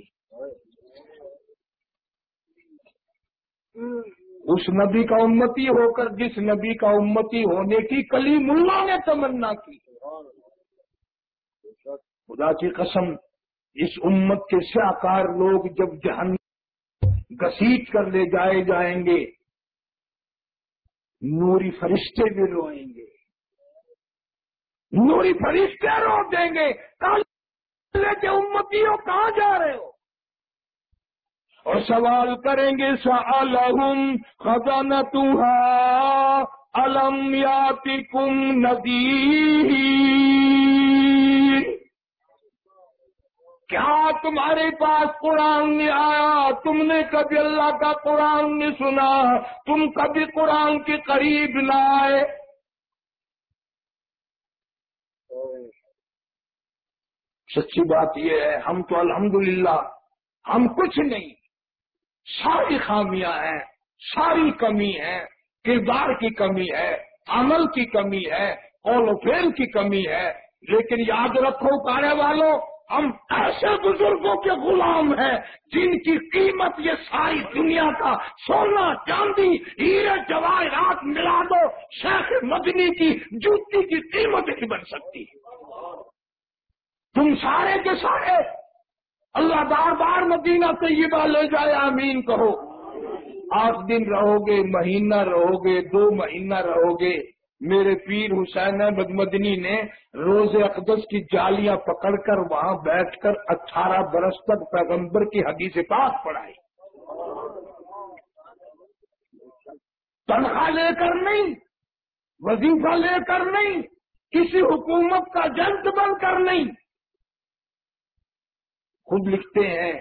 اس نبی کا امتی ہو کر، جس نبی کا امتی ہونے کی کلی ملا نے تمنا کی۔ خدا کی قسم، اس امت کے سیاکار لوگ جب جہن گسیٹ کر لے جائے جائیں گے، نوری فرشتے بھی روئیں گے۔ نوری فرشتے رو دیں گے؟ کالے کے امتیوں کہاں جا رہے ہو؟ اور سوال کریں گے سالحم خزانہ تمہا الم یاتی کم ندی کیا تمہارے پاس قرآن نہیں آیا؟ تم نے کبھی اللہ کا قرآن نہیں سنا؟ تم کبھی قرآن کے قریب نہ آئے؟ سچی بات یہ ہے، ہم تو الحمدللہ، ہم کچھ نہیں۔ ساری خامیاں ہیں، ساری کمی ہے کردار کی کمی ہے، عمل کی کمی ہے، قول فیل کی کمی ہے۔ لیکن یاد رکھو کارے والوں ہم ایسے بزرگوں کے غلام ہیں، جن کی قیمت یہ ساری دنیا کا سونا، چاندی، ہیرے، جواہرات ملا دو، شیخ مدنی کی، جوتی کی قیمت نہیں بن سکتی۔ ہے تم سارے کے سارے اللہ بار بار مدینہ طیبہ لے جائے، آمین کہو۔ آٹھ دن رہو گے مہینہ رہو گے دو مہینہ رہو گے میرے پیر حسین احمد مدنی نے روز اقدس کی جالیاں پکڑ کر وہاں بیٹھ کر اٹھارہ برس تک پیغمبر کی حدیث پاک پڑھائی۔ تنخواہ لے کر نہیں، وظیفہ لے کر نہیں، کسی حکومت کا جلد بن کر نہیں۔ خود لکھتے ہیں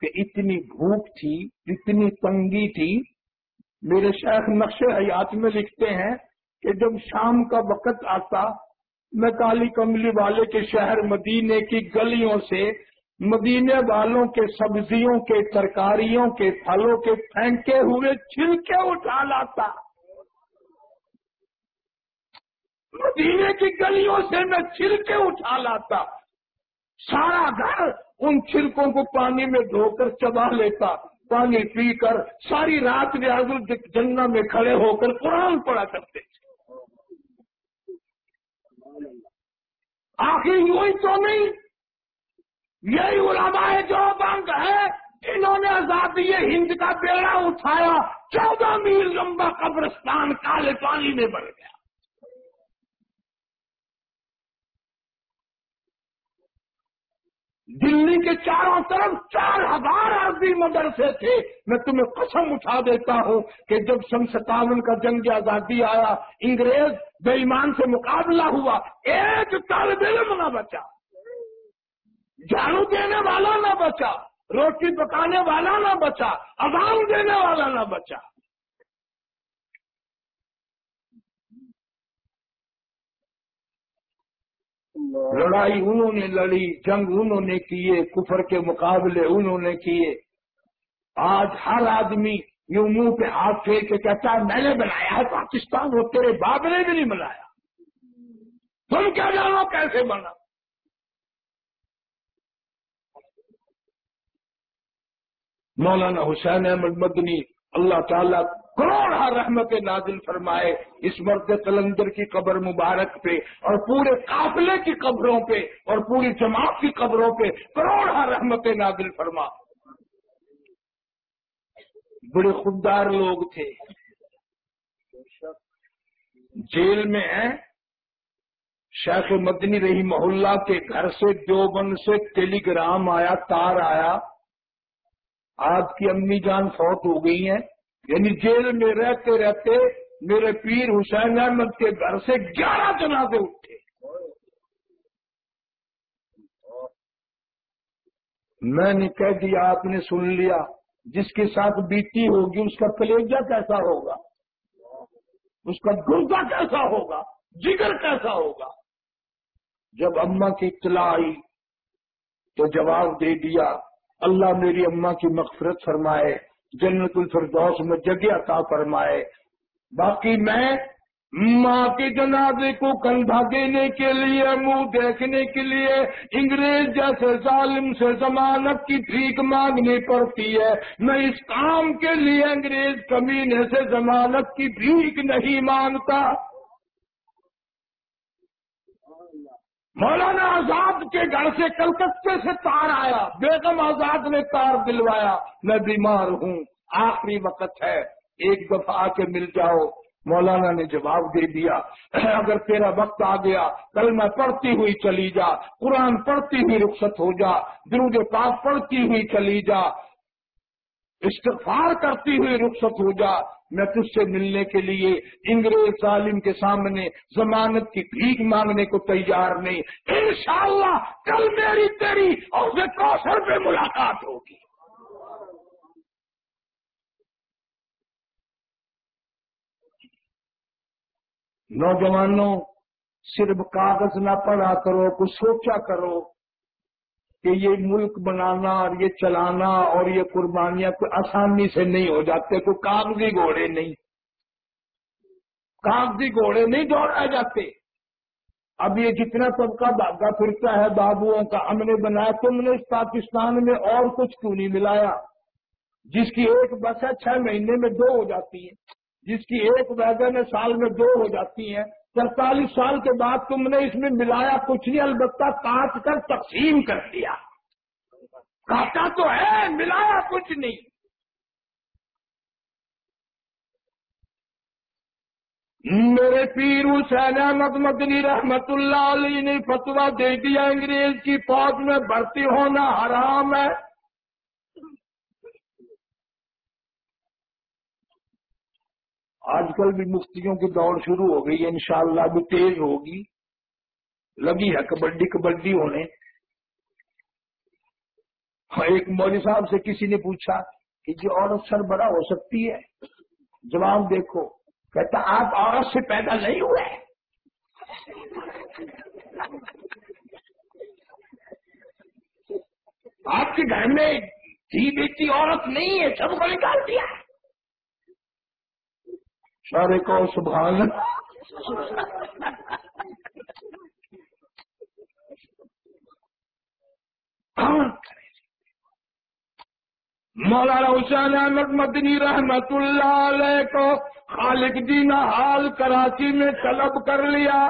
کہ اتنی بھوک تھی، اتنی تنگی تھی۔ میرے شیخ نقش حیات میں لکھتے ہیں کہ جب شام کا وقت آتا، میں کالی کملی والے کے شہر مدینے کی گلیوں سے مدینے والوں کے سبزیوں کے، ترکاریوں کے پھلوں کے پھینکے ہوئے چھلکے اٹھا لاتا۔ مدینے کی گلیوں سے میں چھلکے اٹھا لاتا۔ سارا گھر ان چھلکوں کو پانی میں دھو کر چبا لیتا، پانی پی کر ساری رات ریاض جنگا میں کھڑے ہو کر قرآن پڑا کرتے تھے۔ آخر یوں ہی تو نہیں۔ یہی علماء جو بند ہے، انہوں نے آزادی ہند کا بیڑا اٹھایا، چودہ میل لمبا قبرستان کالے پانی میں بڑھ گیا۔ دلی کے چاروں طرف چار ہزار عربی مدرسے تھے۔ میں تمہیں قسم اٹھا دیتا ہوں کہ جب سن ستاون کا جنگ آزادی آیا، انگریز بے ایمان سے مقابلہ ہوا۔ ایک طالب علم نہ بچا۔ جانو دینے والا نہ بچا۔ روٹی پکانے والا نہ بچا۔ عوام دینے والا نہ بچا۔ لڑائی انہوں نے لڑی، جنگ انہوں نے کیے کفر کے مقابلے انہوں نے کیے۔ آج ہر آدمی یوں منہ پہ ہاتھ پھیر کے کہتا ہے، میں نے بنایا ہے، پاکستان وہ تیرے باپ نے بھی نہیں بنایا۔ تم کیا جانو کیسے بنا؟ مولانا حسین احمد مدنی، اللہ تعالیٰ کروڑ رحمت نازل فرمائے اس مرد کلندر کی قبر مبارک پہ اور پورے قافلے کی قبروں پہ اور پوری جماعت کی قبروں پہ کروڑ رحمت نازل فرما۔ بڑے خوددار لوگ تھے۔ جیل میں ہیں۔ شیخ مدنی رہی محلہ کے گھر سے دیوبند سے ٹیلی گرام آیا، تار آیا۔ آپ کی امی جان فوت ہو گئی ہیں۔ یعنی جیل میں رہتے رہتے میرے پیر حسین احمد کے گھر سے گیارہ جنازے اٹھے۔ میں نے کہہ دیا، آپ نے سن لیا، جس کے ساتھ بیتی ہوگی، اس کا کلیجہ کیسا ہوگا؟ اس کا گردہ کیسا ہوگا؟ جگر کیسا ہوگا؟ جب اما کی اطلاع آئی تو جواب دے دیا، اللہ میری اماں کی مغفرت فرمائے۔ جنت الفردوس میں جگہ عطا فرمائے۔ باقی میں ماں کے جنازے کو کندھا دینے کے لیے، منہ دیکھنے کے لیے انگریز جیسے ظالم سے ضمانت کی بھیک مانگنی پڑتی ہے۔ میں اس کام کے لیے انگریز کمینے سے ضمانت کی بھیک نہیں مانگتا۔ مولانا آزاد کے گھر سے کلکتے سے تار آیا، بیگم آزاد نے تار دلوایا، میں بیمار ہوں، آخری وقت ہے، ایک دفعہ آ کے مل جاؤ۔ مولانا نے جواب دے دیا، اگر تیرا وقت آ گیا، کل میں پڑھتی ہوئی چلی جا، قرآن پڑھتی ہوئی رخصت ہو جا، درود پاک پڑھتی ہوئی چلی جا، استغفار کرتی ہوئی رخصت ہو جا میں تجھ سے ملنے کے لیے انگریز ظالم کے سامنے ضمانت کی بھیک مانگنے کو تیار نہیں۔ انشاءاللہ کل میری تیری اور کوثر پہ ملاقات ہوگی۔ نوجوانوں، صرف کاغذ نہ پڑھا کرو، کچھ سوچا کرو۔ کہ یہ ملک بنانا اور یہ چلانا اور یہ قربانیاں کوئی آسانی سے نہیں ہو جاتے، کوئی کاغذی گھوڑے نہیں۔ کاغذی گھوڑے نہیں دوڑائے جاتے۔ اب یہ جتنا طبقہ بھاگا پھرتا ہے، بابوؤں کا ہم نے بنایا، تم نے اس پاکستان میں اور کچھ کیوں نہیں ملایا؟ جس کی ایک بس ہے، چھ مہینے میں دو ہو جاتی ہے جس کی ایک ویگن سال میں دو ہو جاتی ہیں۔ سینتالیس سال کے بعد تم نے اس میں ملایا کچھ نہیں، البتہ کاٹ کر تقسیم کر دیا۔ کاٹا تو ہے، ملایا کچھ نہیں۔ میرے پیر حسین احمد مدنی رحمت اللہ علیہ نے فتوا دے دیا، انگریز کی فوج میں بھرتی ہونا حرام ہے۔ آج کل بھی مفتیوں کی دوڑ شروع ہو گئی ہے، انشاءاللہ بھی تیز ہوگی۔ لگی ہے کبڈی کبڈی ہونے۔ ہاں ایک مودی صاحب سے کسی نے پوچھا کہ یہ عورت سر بڑا ہو سکتی ہے؟ جواب دیکھو، کہتا آپ عورت سے پیدا نہیں ہوئے۔ آپ کے گھر میں تھی بیٹی عورت نہیں ہے، سب کو نکال دیا سارے کو سبحان ہاں۔ مولانا حسین احمد مدنی رحمت اللہ علیہ کو خالق جی نے حال کراچی میں طلب کر لیا۔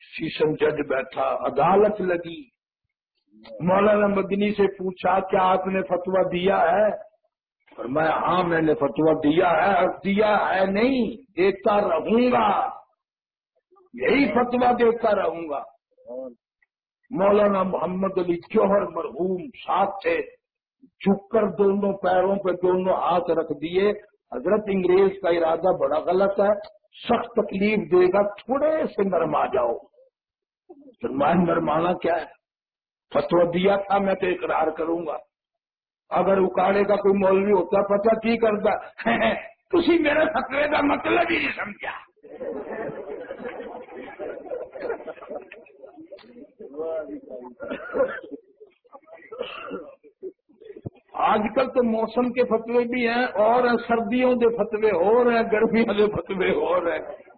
شیشم جج بیٹھا، عدالت لگی۔ مولانا مدنی سے پوچھا، کیا آپ نے فتوا دیا ہے؟ اور میں ہاں میں نے فتوا دیا ہے دیا ہے، نہیں، دیتا رہوں گا۔ یہی فتوا دیتا رہوں گا۔ مولانا محمد علی جوہر مرحوم ساتھ تھے جھک کر دونوں پیروں پہ دونوں ہاتھ رکھ دیے۔ حضرت انگریز کا ارادہ بڑا غلط ہے، سخت تکلیف دے گا، تھوڑے سے نرما جاؤ۔ فرمائے نرمانا کیا ہے؟ فتوا دیا تھا، میں تو اقرار کروں گا۔ اگر اکاڑے کا کوئی مولوی ہوتا پتا کی کرتا؟ (laughs) تھی میرے فتوے کا مطلب ہی نہیں سمجھا۔ آج کل تو موسم کے فتوے بھی ہیں اور سردیوں کے فتوے ہو رہے ہیں، گرمیوں کے فتوے ہو رہے ہیں۔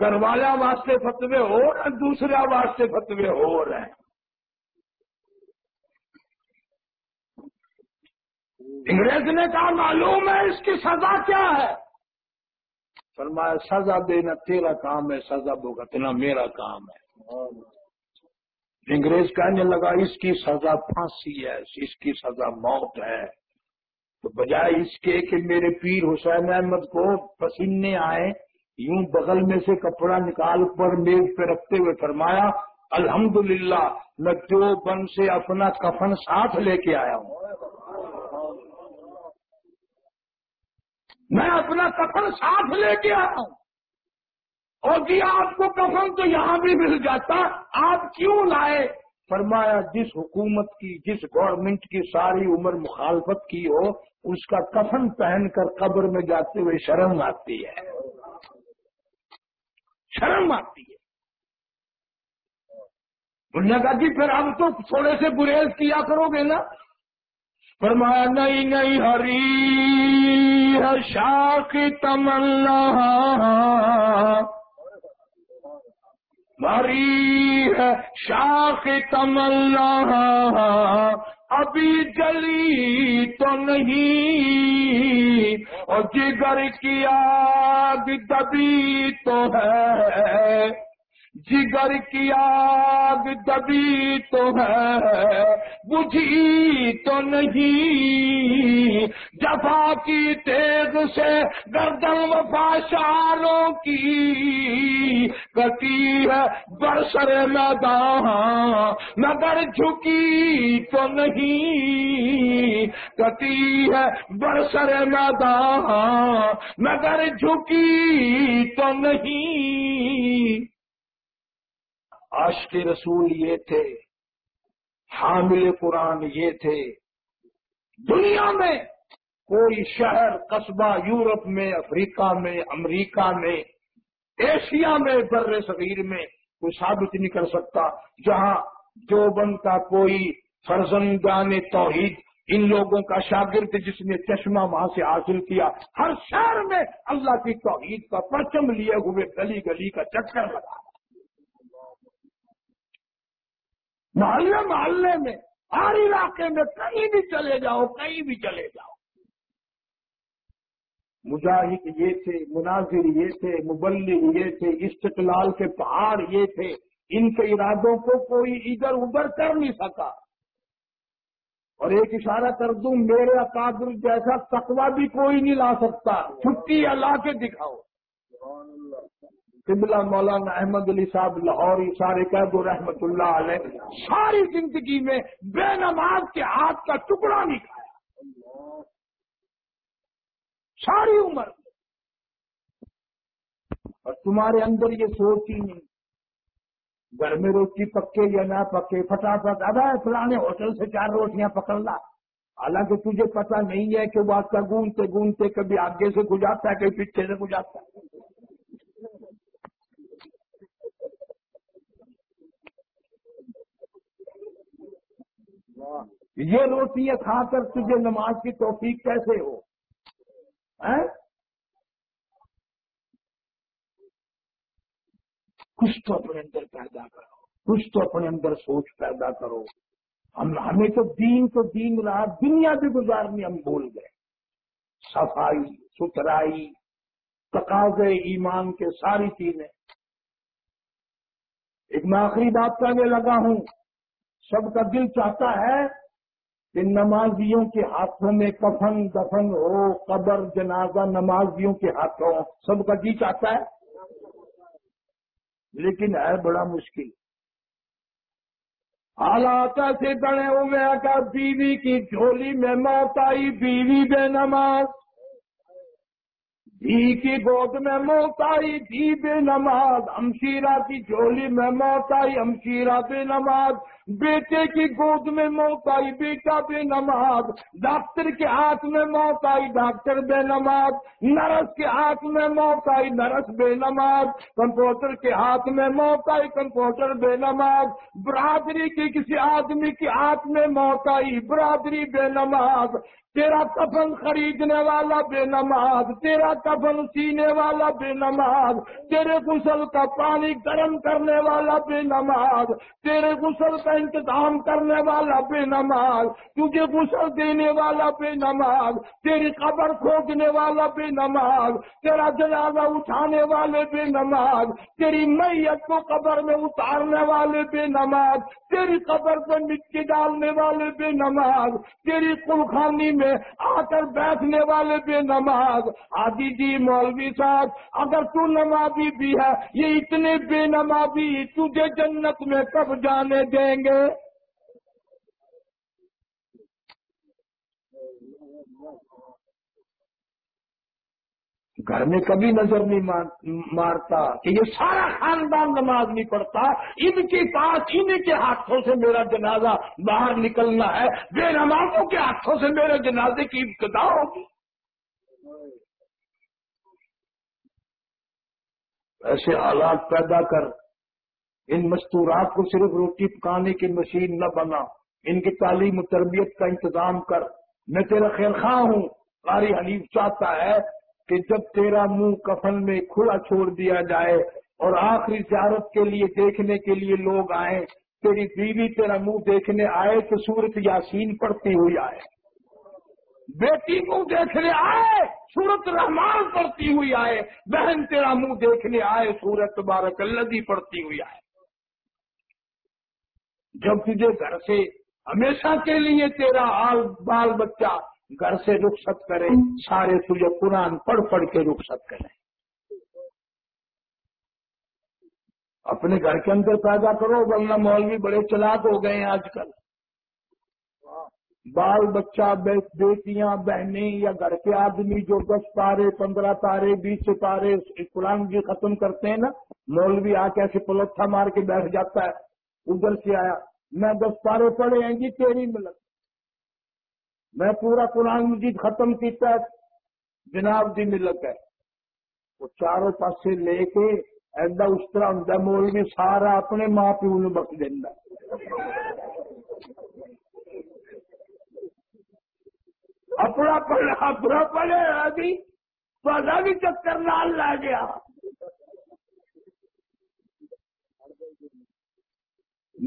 گھر والا واسطے فتوے ہو رہے ہیں دوسرا واسطے فتوے ہو رہے ہیں۔ انگریز نے کہا معلوم ہے اس کی سزا کیا ہے؟ فرمایا، سزا دینا تیرا کام ہے، سزا بھگتنا میرا کام ہے۔ انگریز کہنے لگا، اس کی سزا پھانسی ہے، اس کی سزا موت ہے۔ تو بجائے اس کے کہ میرے پیر حسین احمد کو پسینے آئے، یوں بغل میں سے کپڑا نکال کر میز پہ رکھتے ہوئے فرمایا، الحمدللہ، میں جو بن سے اپنا کفن ساتھ لے کے آیا ہوں۔ میں اپنا کفن ساتھ لے کے آیا ہوں۔ اور جی آپ کو کفن تو یہاں بھی مل جاتا، آپ کیوں لائے؟ فرمایا، جس حکومت کی، جس گورنمنٹ کی ساری عمر مخالفت کی ہو، اس کا کفن پہن کر قبر میں جاتے ہوئے شرم آتی ہے۔ شرم آتی ہے۔ انہوں نے کہا جی پھر اب تو تھوڑے سے گریز کیا کرو گے نا؟ فرمایا، نہیں نہیں، ہری۔ شاخ تمنا مری ہے شاخ تمنا ابھی جلی تو نہیں اور جگر کی آگ دبی تو ہے جگر کی آگ دبی تو ہے، بجھی تو نہیں۔ جفا کی تیز سے گردن وفاشاروں کی کتی ہے برسر میدان، مگر جھکی تو نہیں۔ کتی ہے برسر میدان، مگر جھکی تو نہیں۔ عاشق رسول یہ تھے، حامل قرآن یہ تھے۔ دنیا میں کوئی شہر قصبہ یورپ میں، افریقہ میں، امریکہ میں، ایشیا میں بر صغیر میں کوئی ثابت نہیں کر سکتا، جہاں جو کا کوئی فرزندان توحید ان لوگوں کا شاگرد جس نے چشمہ وہاں سے حاصل کیا۔ ہر شہر میں اللہ کی توحید کا پرچم لیے ہوئے گلی گلی کا چکر لگا۔ محلے محلے میں، ہر علاقے میں کہیں بھی چلے جاؤ، کہیں بھی چلے جاؤ۔ مجاہد یہ تھے، مناظر یہ تھے، مبلغ یہ تھے، استقلال کے پہاڑ یہ تھے۔ ان کے ارادوں کو کوئی ادھر ادھر کر نہیں سکا۔ اور ایک اشارہ کر دوں، میرے اکادر جیسا تقوی بھی کوئی نہیں لا سکتا۔ چھٹی یا لا کے دکھاؤ۔ قبلہ مولانا احمد علی صاحب لاہور سارے کہہ دو رحمت اللہ علیہ، ساری زندگی میں بے نماز کے ہاتھ کا ٹکڑا نہیں کھایا۔ ساری عمر۔ اور تمہارے اندر یہ سوچ ہی نہیں۔ گھر میں روٹی پکے یا نہ پکے فٹافٹ اب فلانے ہوٹل سے چار روٹیاں پکڑ لا۔ حالانکہ تجھے پتا نہیں ہے کہ وہ کا گونتے گونتے کبھی آگے سے گزارتا ہے، کبھی پیچھے سے گزارتا ہے۔ یہ روٹیاں کھا کر تجھے نماز کی توفیق کیسے ہو؟ کچھ تو اپنے اندر پیدا کرو، کچھ تو اپنے اندر سوچ پیدا کرو۔ ہم، ہمیں تو دین تو دین رہا دنیا بھی گزارنی ہم بول گئے۔ صفائی، ستھرائی، تقاضے، ایمان کے ساری چیزیں۔ ایک میں آخری بات کرنے لگا ہوں۔ سب کا دل چاہتا ہے کہ نمازیوں کے ہاتھوں میں کفن دفن ہو، قبر، جنازہ نمازیوں کے ہاتھوں سب کا جی چاہتا ہے۔ لیکن ہے بڑا مشکل۔ حالات ایسے بڑے ہوئے کا بیوی کی جھولی میں موت آئی، بیوی بے نماز۔ دھی کی گود میں موت آئی دھی بے نماز ہمشیرہ کی جھولی میں موت آئی ہمشیرہ بے نماز، بیٹے کی گود میں موت آئی بیٹا بے نماز ڈاکٹر کے ہاتھ میں موت آئی ڈاکٹر بے نماز، نرس کے ہاتھ میں موت آئی نرس بے نماز، کمپیوٹر کے ہاتھ میں موت آئی کمپیوٹر بے نماز، برادری کے کسی آدمی کے ہاتھ میں موت آئی برادری بے نماز تیرا کفن خریدنے والا بے نماز، تیرا کفن سینے والا بے نماز، تیرے غسل کا پانی گرم کرنے والا بے نماز، تیرے غسل کا انتظام کرنے والا بے نماز، تجھے غسل دینے والا بے نماز، تیری قبر کھوجنے والا بے نماز، تیرا جنازہ اٹھانے والے بے نماز، تیری میت کو قبر میں اتارنے والے بے نماز، تیری قبر پر مٹی ڈالنے والے بے نماز، تیری کلخانی میں آ کر بیٹھنے والے بے نماز۔ آدی جی مولوی صاحب، اگر تو نمازی بھی ہے، یہ اتنے بے نمازی تجھے جنت میں کب جانے دیں گے؟ گھر میں کبھی نظر نہیں مارتا کہ یہ سارا خاندان نماز نہیں پڑھتا، ان کے پاس ان کے ہاتھوں سے میرا جنازہ باہر نکلنا ہے، بے نمازوں کے ہاتھوں سے میرے جنازے کی ابتدا ہوگی۔ ایسے حالات پیدا کر، ان مستورات کو صرف روٹی پکانے کی مشین نہ بنا، ان کی تعلیم و تربیت کا انتظام کر۔ میں تیرا خیر خواہ ہوں، قاری حنیف چاہتا ہے کہ جب تیرا منہ کفن میں کھلا چھوڑ دیا جائے اور آخری زیارت کے لیے دیکھنے کے لیے لوگ آئے تیری بیوی تیرا منہ دیکھنے آئے تو سورت یاسین پڑتی ہوئی آئے۔ بیٹی کو دیکھنے آئے، سورت رحمان پڑتی ہوئی آئے۔ بہن تیرا منہ دیکھنے آئے، سورت بارک اللہ پڑتی ہوئی آئے۔ جب تجھے گھر سے ہمیشہ کے لیے تیرا آل بال بچہ گھر سے رخصت کرے سارے تجھے قرآن پڑھ پڑھ کے رخصت کریں۔ اپنے گھر کے اندر پیدا کرو، ورنہ مولوی بڑے چلاک ہو گئے ہیں آج کل۔ بال بچہ بیٹیاں، بہنیں یا گھر کے آدمی جو دس تارے پندرہ تارے بیس ستارے قرآن بھی ختم کرتے ہیں نا، مولوی آ کے ایسے پلتھا مار کے بیٹھ جاتا ہے۔ ادھر سے آیا، میں دس پارے پڑے ہیں جی تیری ملک۔ میں پورا قرآن مجید ختم کیتا ہے، جناب دی ملک ہے۔ وہ چاروں پاسے لے کے ایسا اس طرح ہوں مولوی سارا اپنے ماں پیو نو بخش دینا اپنا پڑھا اپنا پڑھے ابھی بھی چکر لال لا گیا۔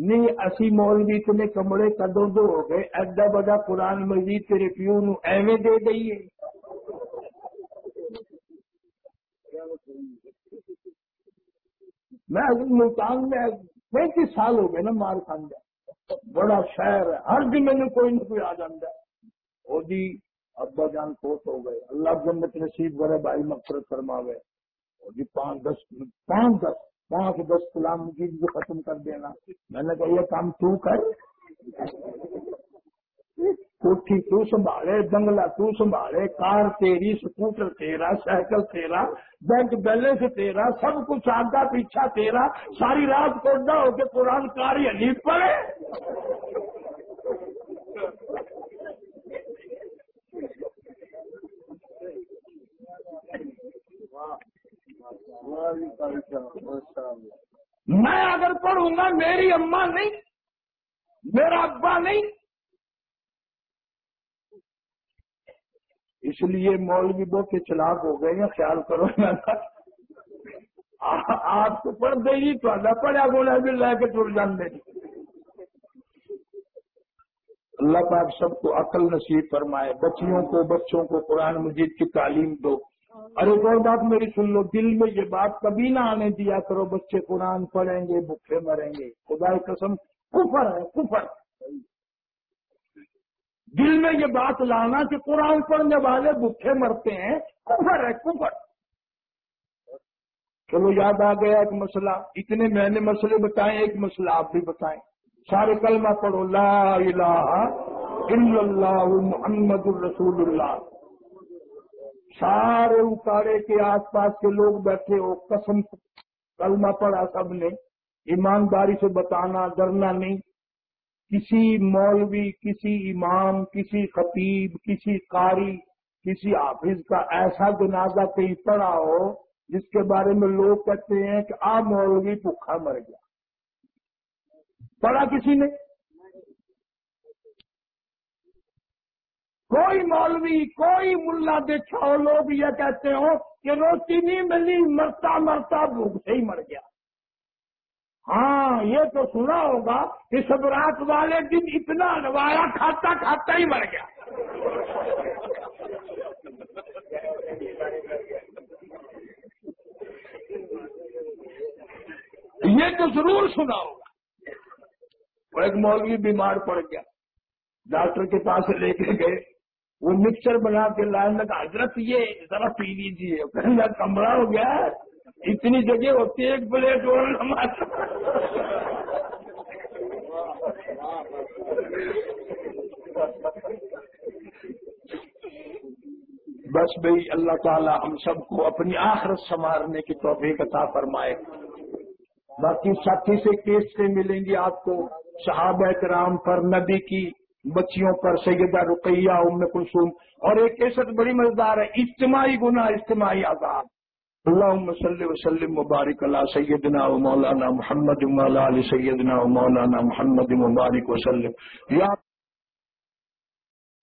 نہیں، اسی مولوی اتنے کمرے کدو دو ہو گئے۔ ایڈا بڑا قرآن مجید تیرے پیو نو ایویں دے دئیے۔ میں ملتان میں پینتیس سال ہو گئے نا مار کھانا بڑا شہر ہے۔ ہر دن میں کوئی نہ کوئی آ جاتا ہے۔ وہ جی ابا جان فوت ہو گئے۔ اللہ جنت نصیب کرے، بھائی مقصد فرما گئے وہ جی پانچ دس پانچ دس۔ پانچ دس غلام مجید بھی ختم کر دینا۔ میں نے کہا، یہ کام تو کر۔ کوٹھی تو سنبھالے بنگلہ تو سنبھالے کار تیری، سکوٹر تیرا، سائیکل تیرا، بینک بیلنس تیرا، سب کچھ آگا پیچھا تیرا، ساری رات کو ہو کے قرآن کاری علی پڑے۔ میں اگر پڑھوں گا، میری اماں نہیں، میرا ابا نہیں۔ اس لیے مولوی بو کے چلاک ہو گئے ہیں، خیال کرو آپ کو پڑھ دے گی تو اللہ پڑھا گولا بھی لے کے ٹر جان دے اللہ پاک سب کو عقل نصیب فرمائے، بچیوں کو، بچوں کو قرآن مجید کی تعلیم دو۔ ارے ایک اور بات میری سن لو، دل میں یہ بات کبھی نہ آنے دیا کرو، بچے قرآن پڑھیں گے، بھوکے مریں گے۔ خدا قسم، کفر ہے، کفر۔ دل میں یہ بات لانا کہ قرآن پڑھنے والے بھوکے مرتے ہیں، کفر ہے، کفر۔ چلو یاد آ گیا ایک مسئلہ۔ اتنے میں نے مسئلے بتائے، ایک مسئلہ آپ بھی بتائیں۔ سارے کلمہ پڑھو، لا الہ الا اللہ، محمد الرسول اللہ۔ سارے اکاڑے کے آس پاس کے لوگ بیٹھے ہو، قسم کلمہ پڑا سب نے، ایمانداری سے بتانا، ڈرنا نہیں۔ کسی مولوی، کسی امام، کسی خطیب، کسی قاری، کسی حافظ کا ایسا جنازہ کہیں پڑا ہو جس کے بارے میں لوگ کہتے ہیں کہ آ مولوی، بھوکھا مر گیا۔ پڑا کسی نے؟ کوئی مولوی، کوئی ملا دیکھا ہو لوگ یہ کہتے ہو کہ روٹی نہیں ملی، مرتا مرتا بھوک سے ہی مر گیا۔ ہاں یہ تو سنا ہوگا کہ سب رات والے دن اتنا نوایا کھاتا کھاتا ہی مر گیا۔ یہ تو ضرور سنا ہوگا۔ ایک مولوی بیمار پڑ گیا۔ ڈاکٹر کے پاس لے کے گئے۔ وہ مکسچر بنا کے لائن لگا، حضرت یہ ذرا پی جی، لیجیے کمرہ ہو گیا، اتنی جگہ ہوتی ہے، ایک پلیٹ اور بس بھائی، اللہ تعالی ہم سب کو اپنی آخرت سنوارنے کی توفیق عطا فرمائے۔ باقی ساتھی سے کیس سے ملیں گی آپ کو، صحابہ کرام پر نبی کی بچیوں پر سیدہ رقیہ ام کلثوم، اور ایک ایسا بڑی مزدار ہے، اجتماعی گنا اجتماعی آزاد اللہ صلی وسلم مبارک اللہ سیدنا و مولانا محمد علی سیدنا و مولانا محمد مبارک وسلم۔ یا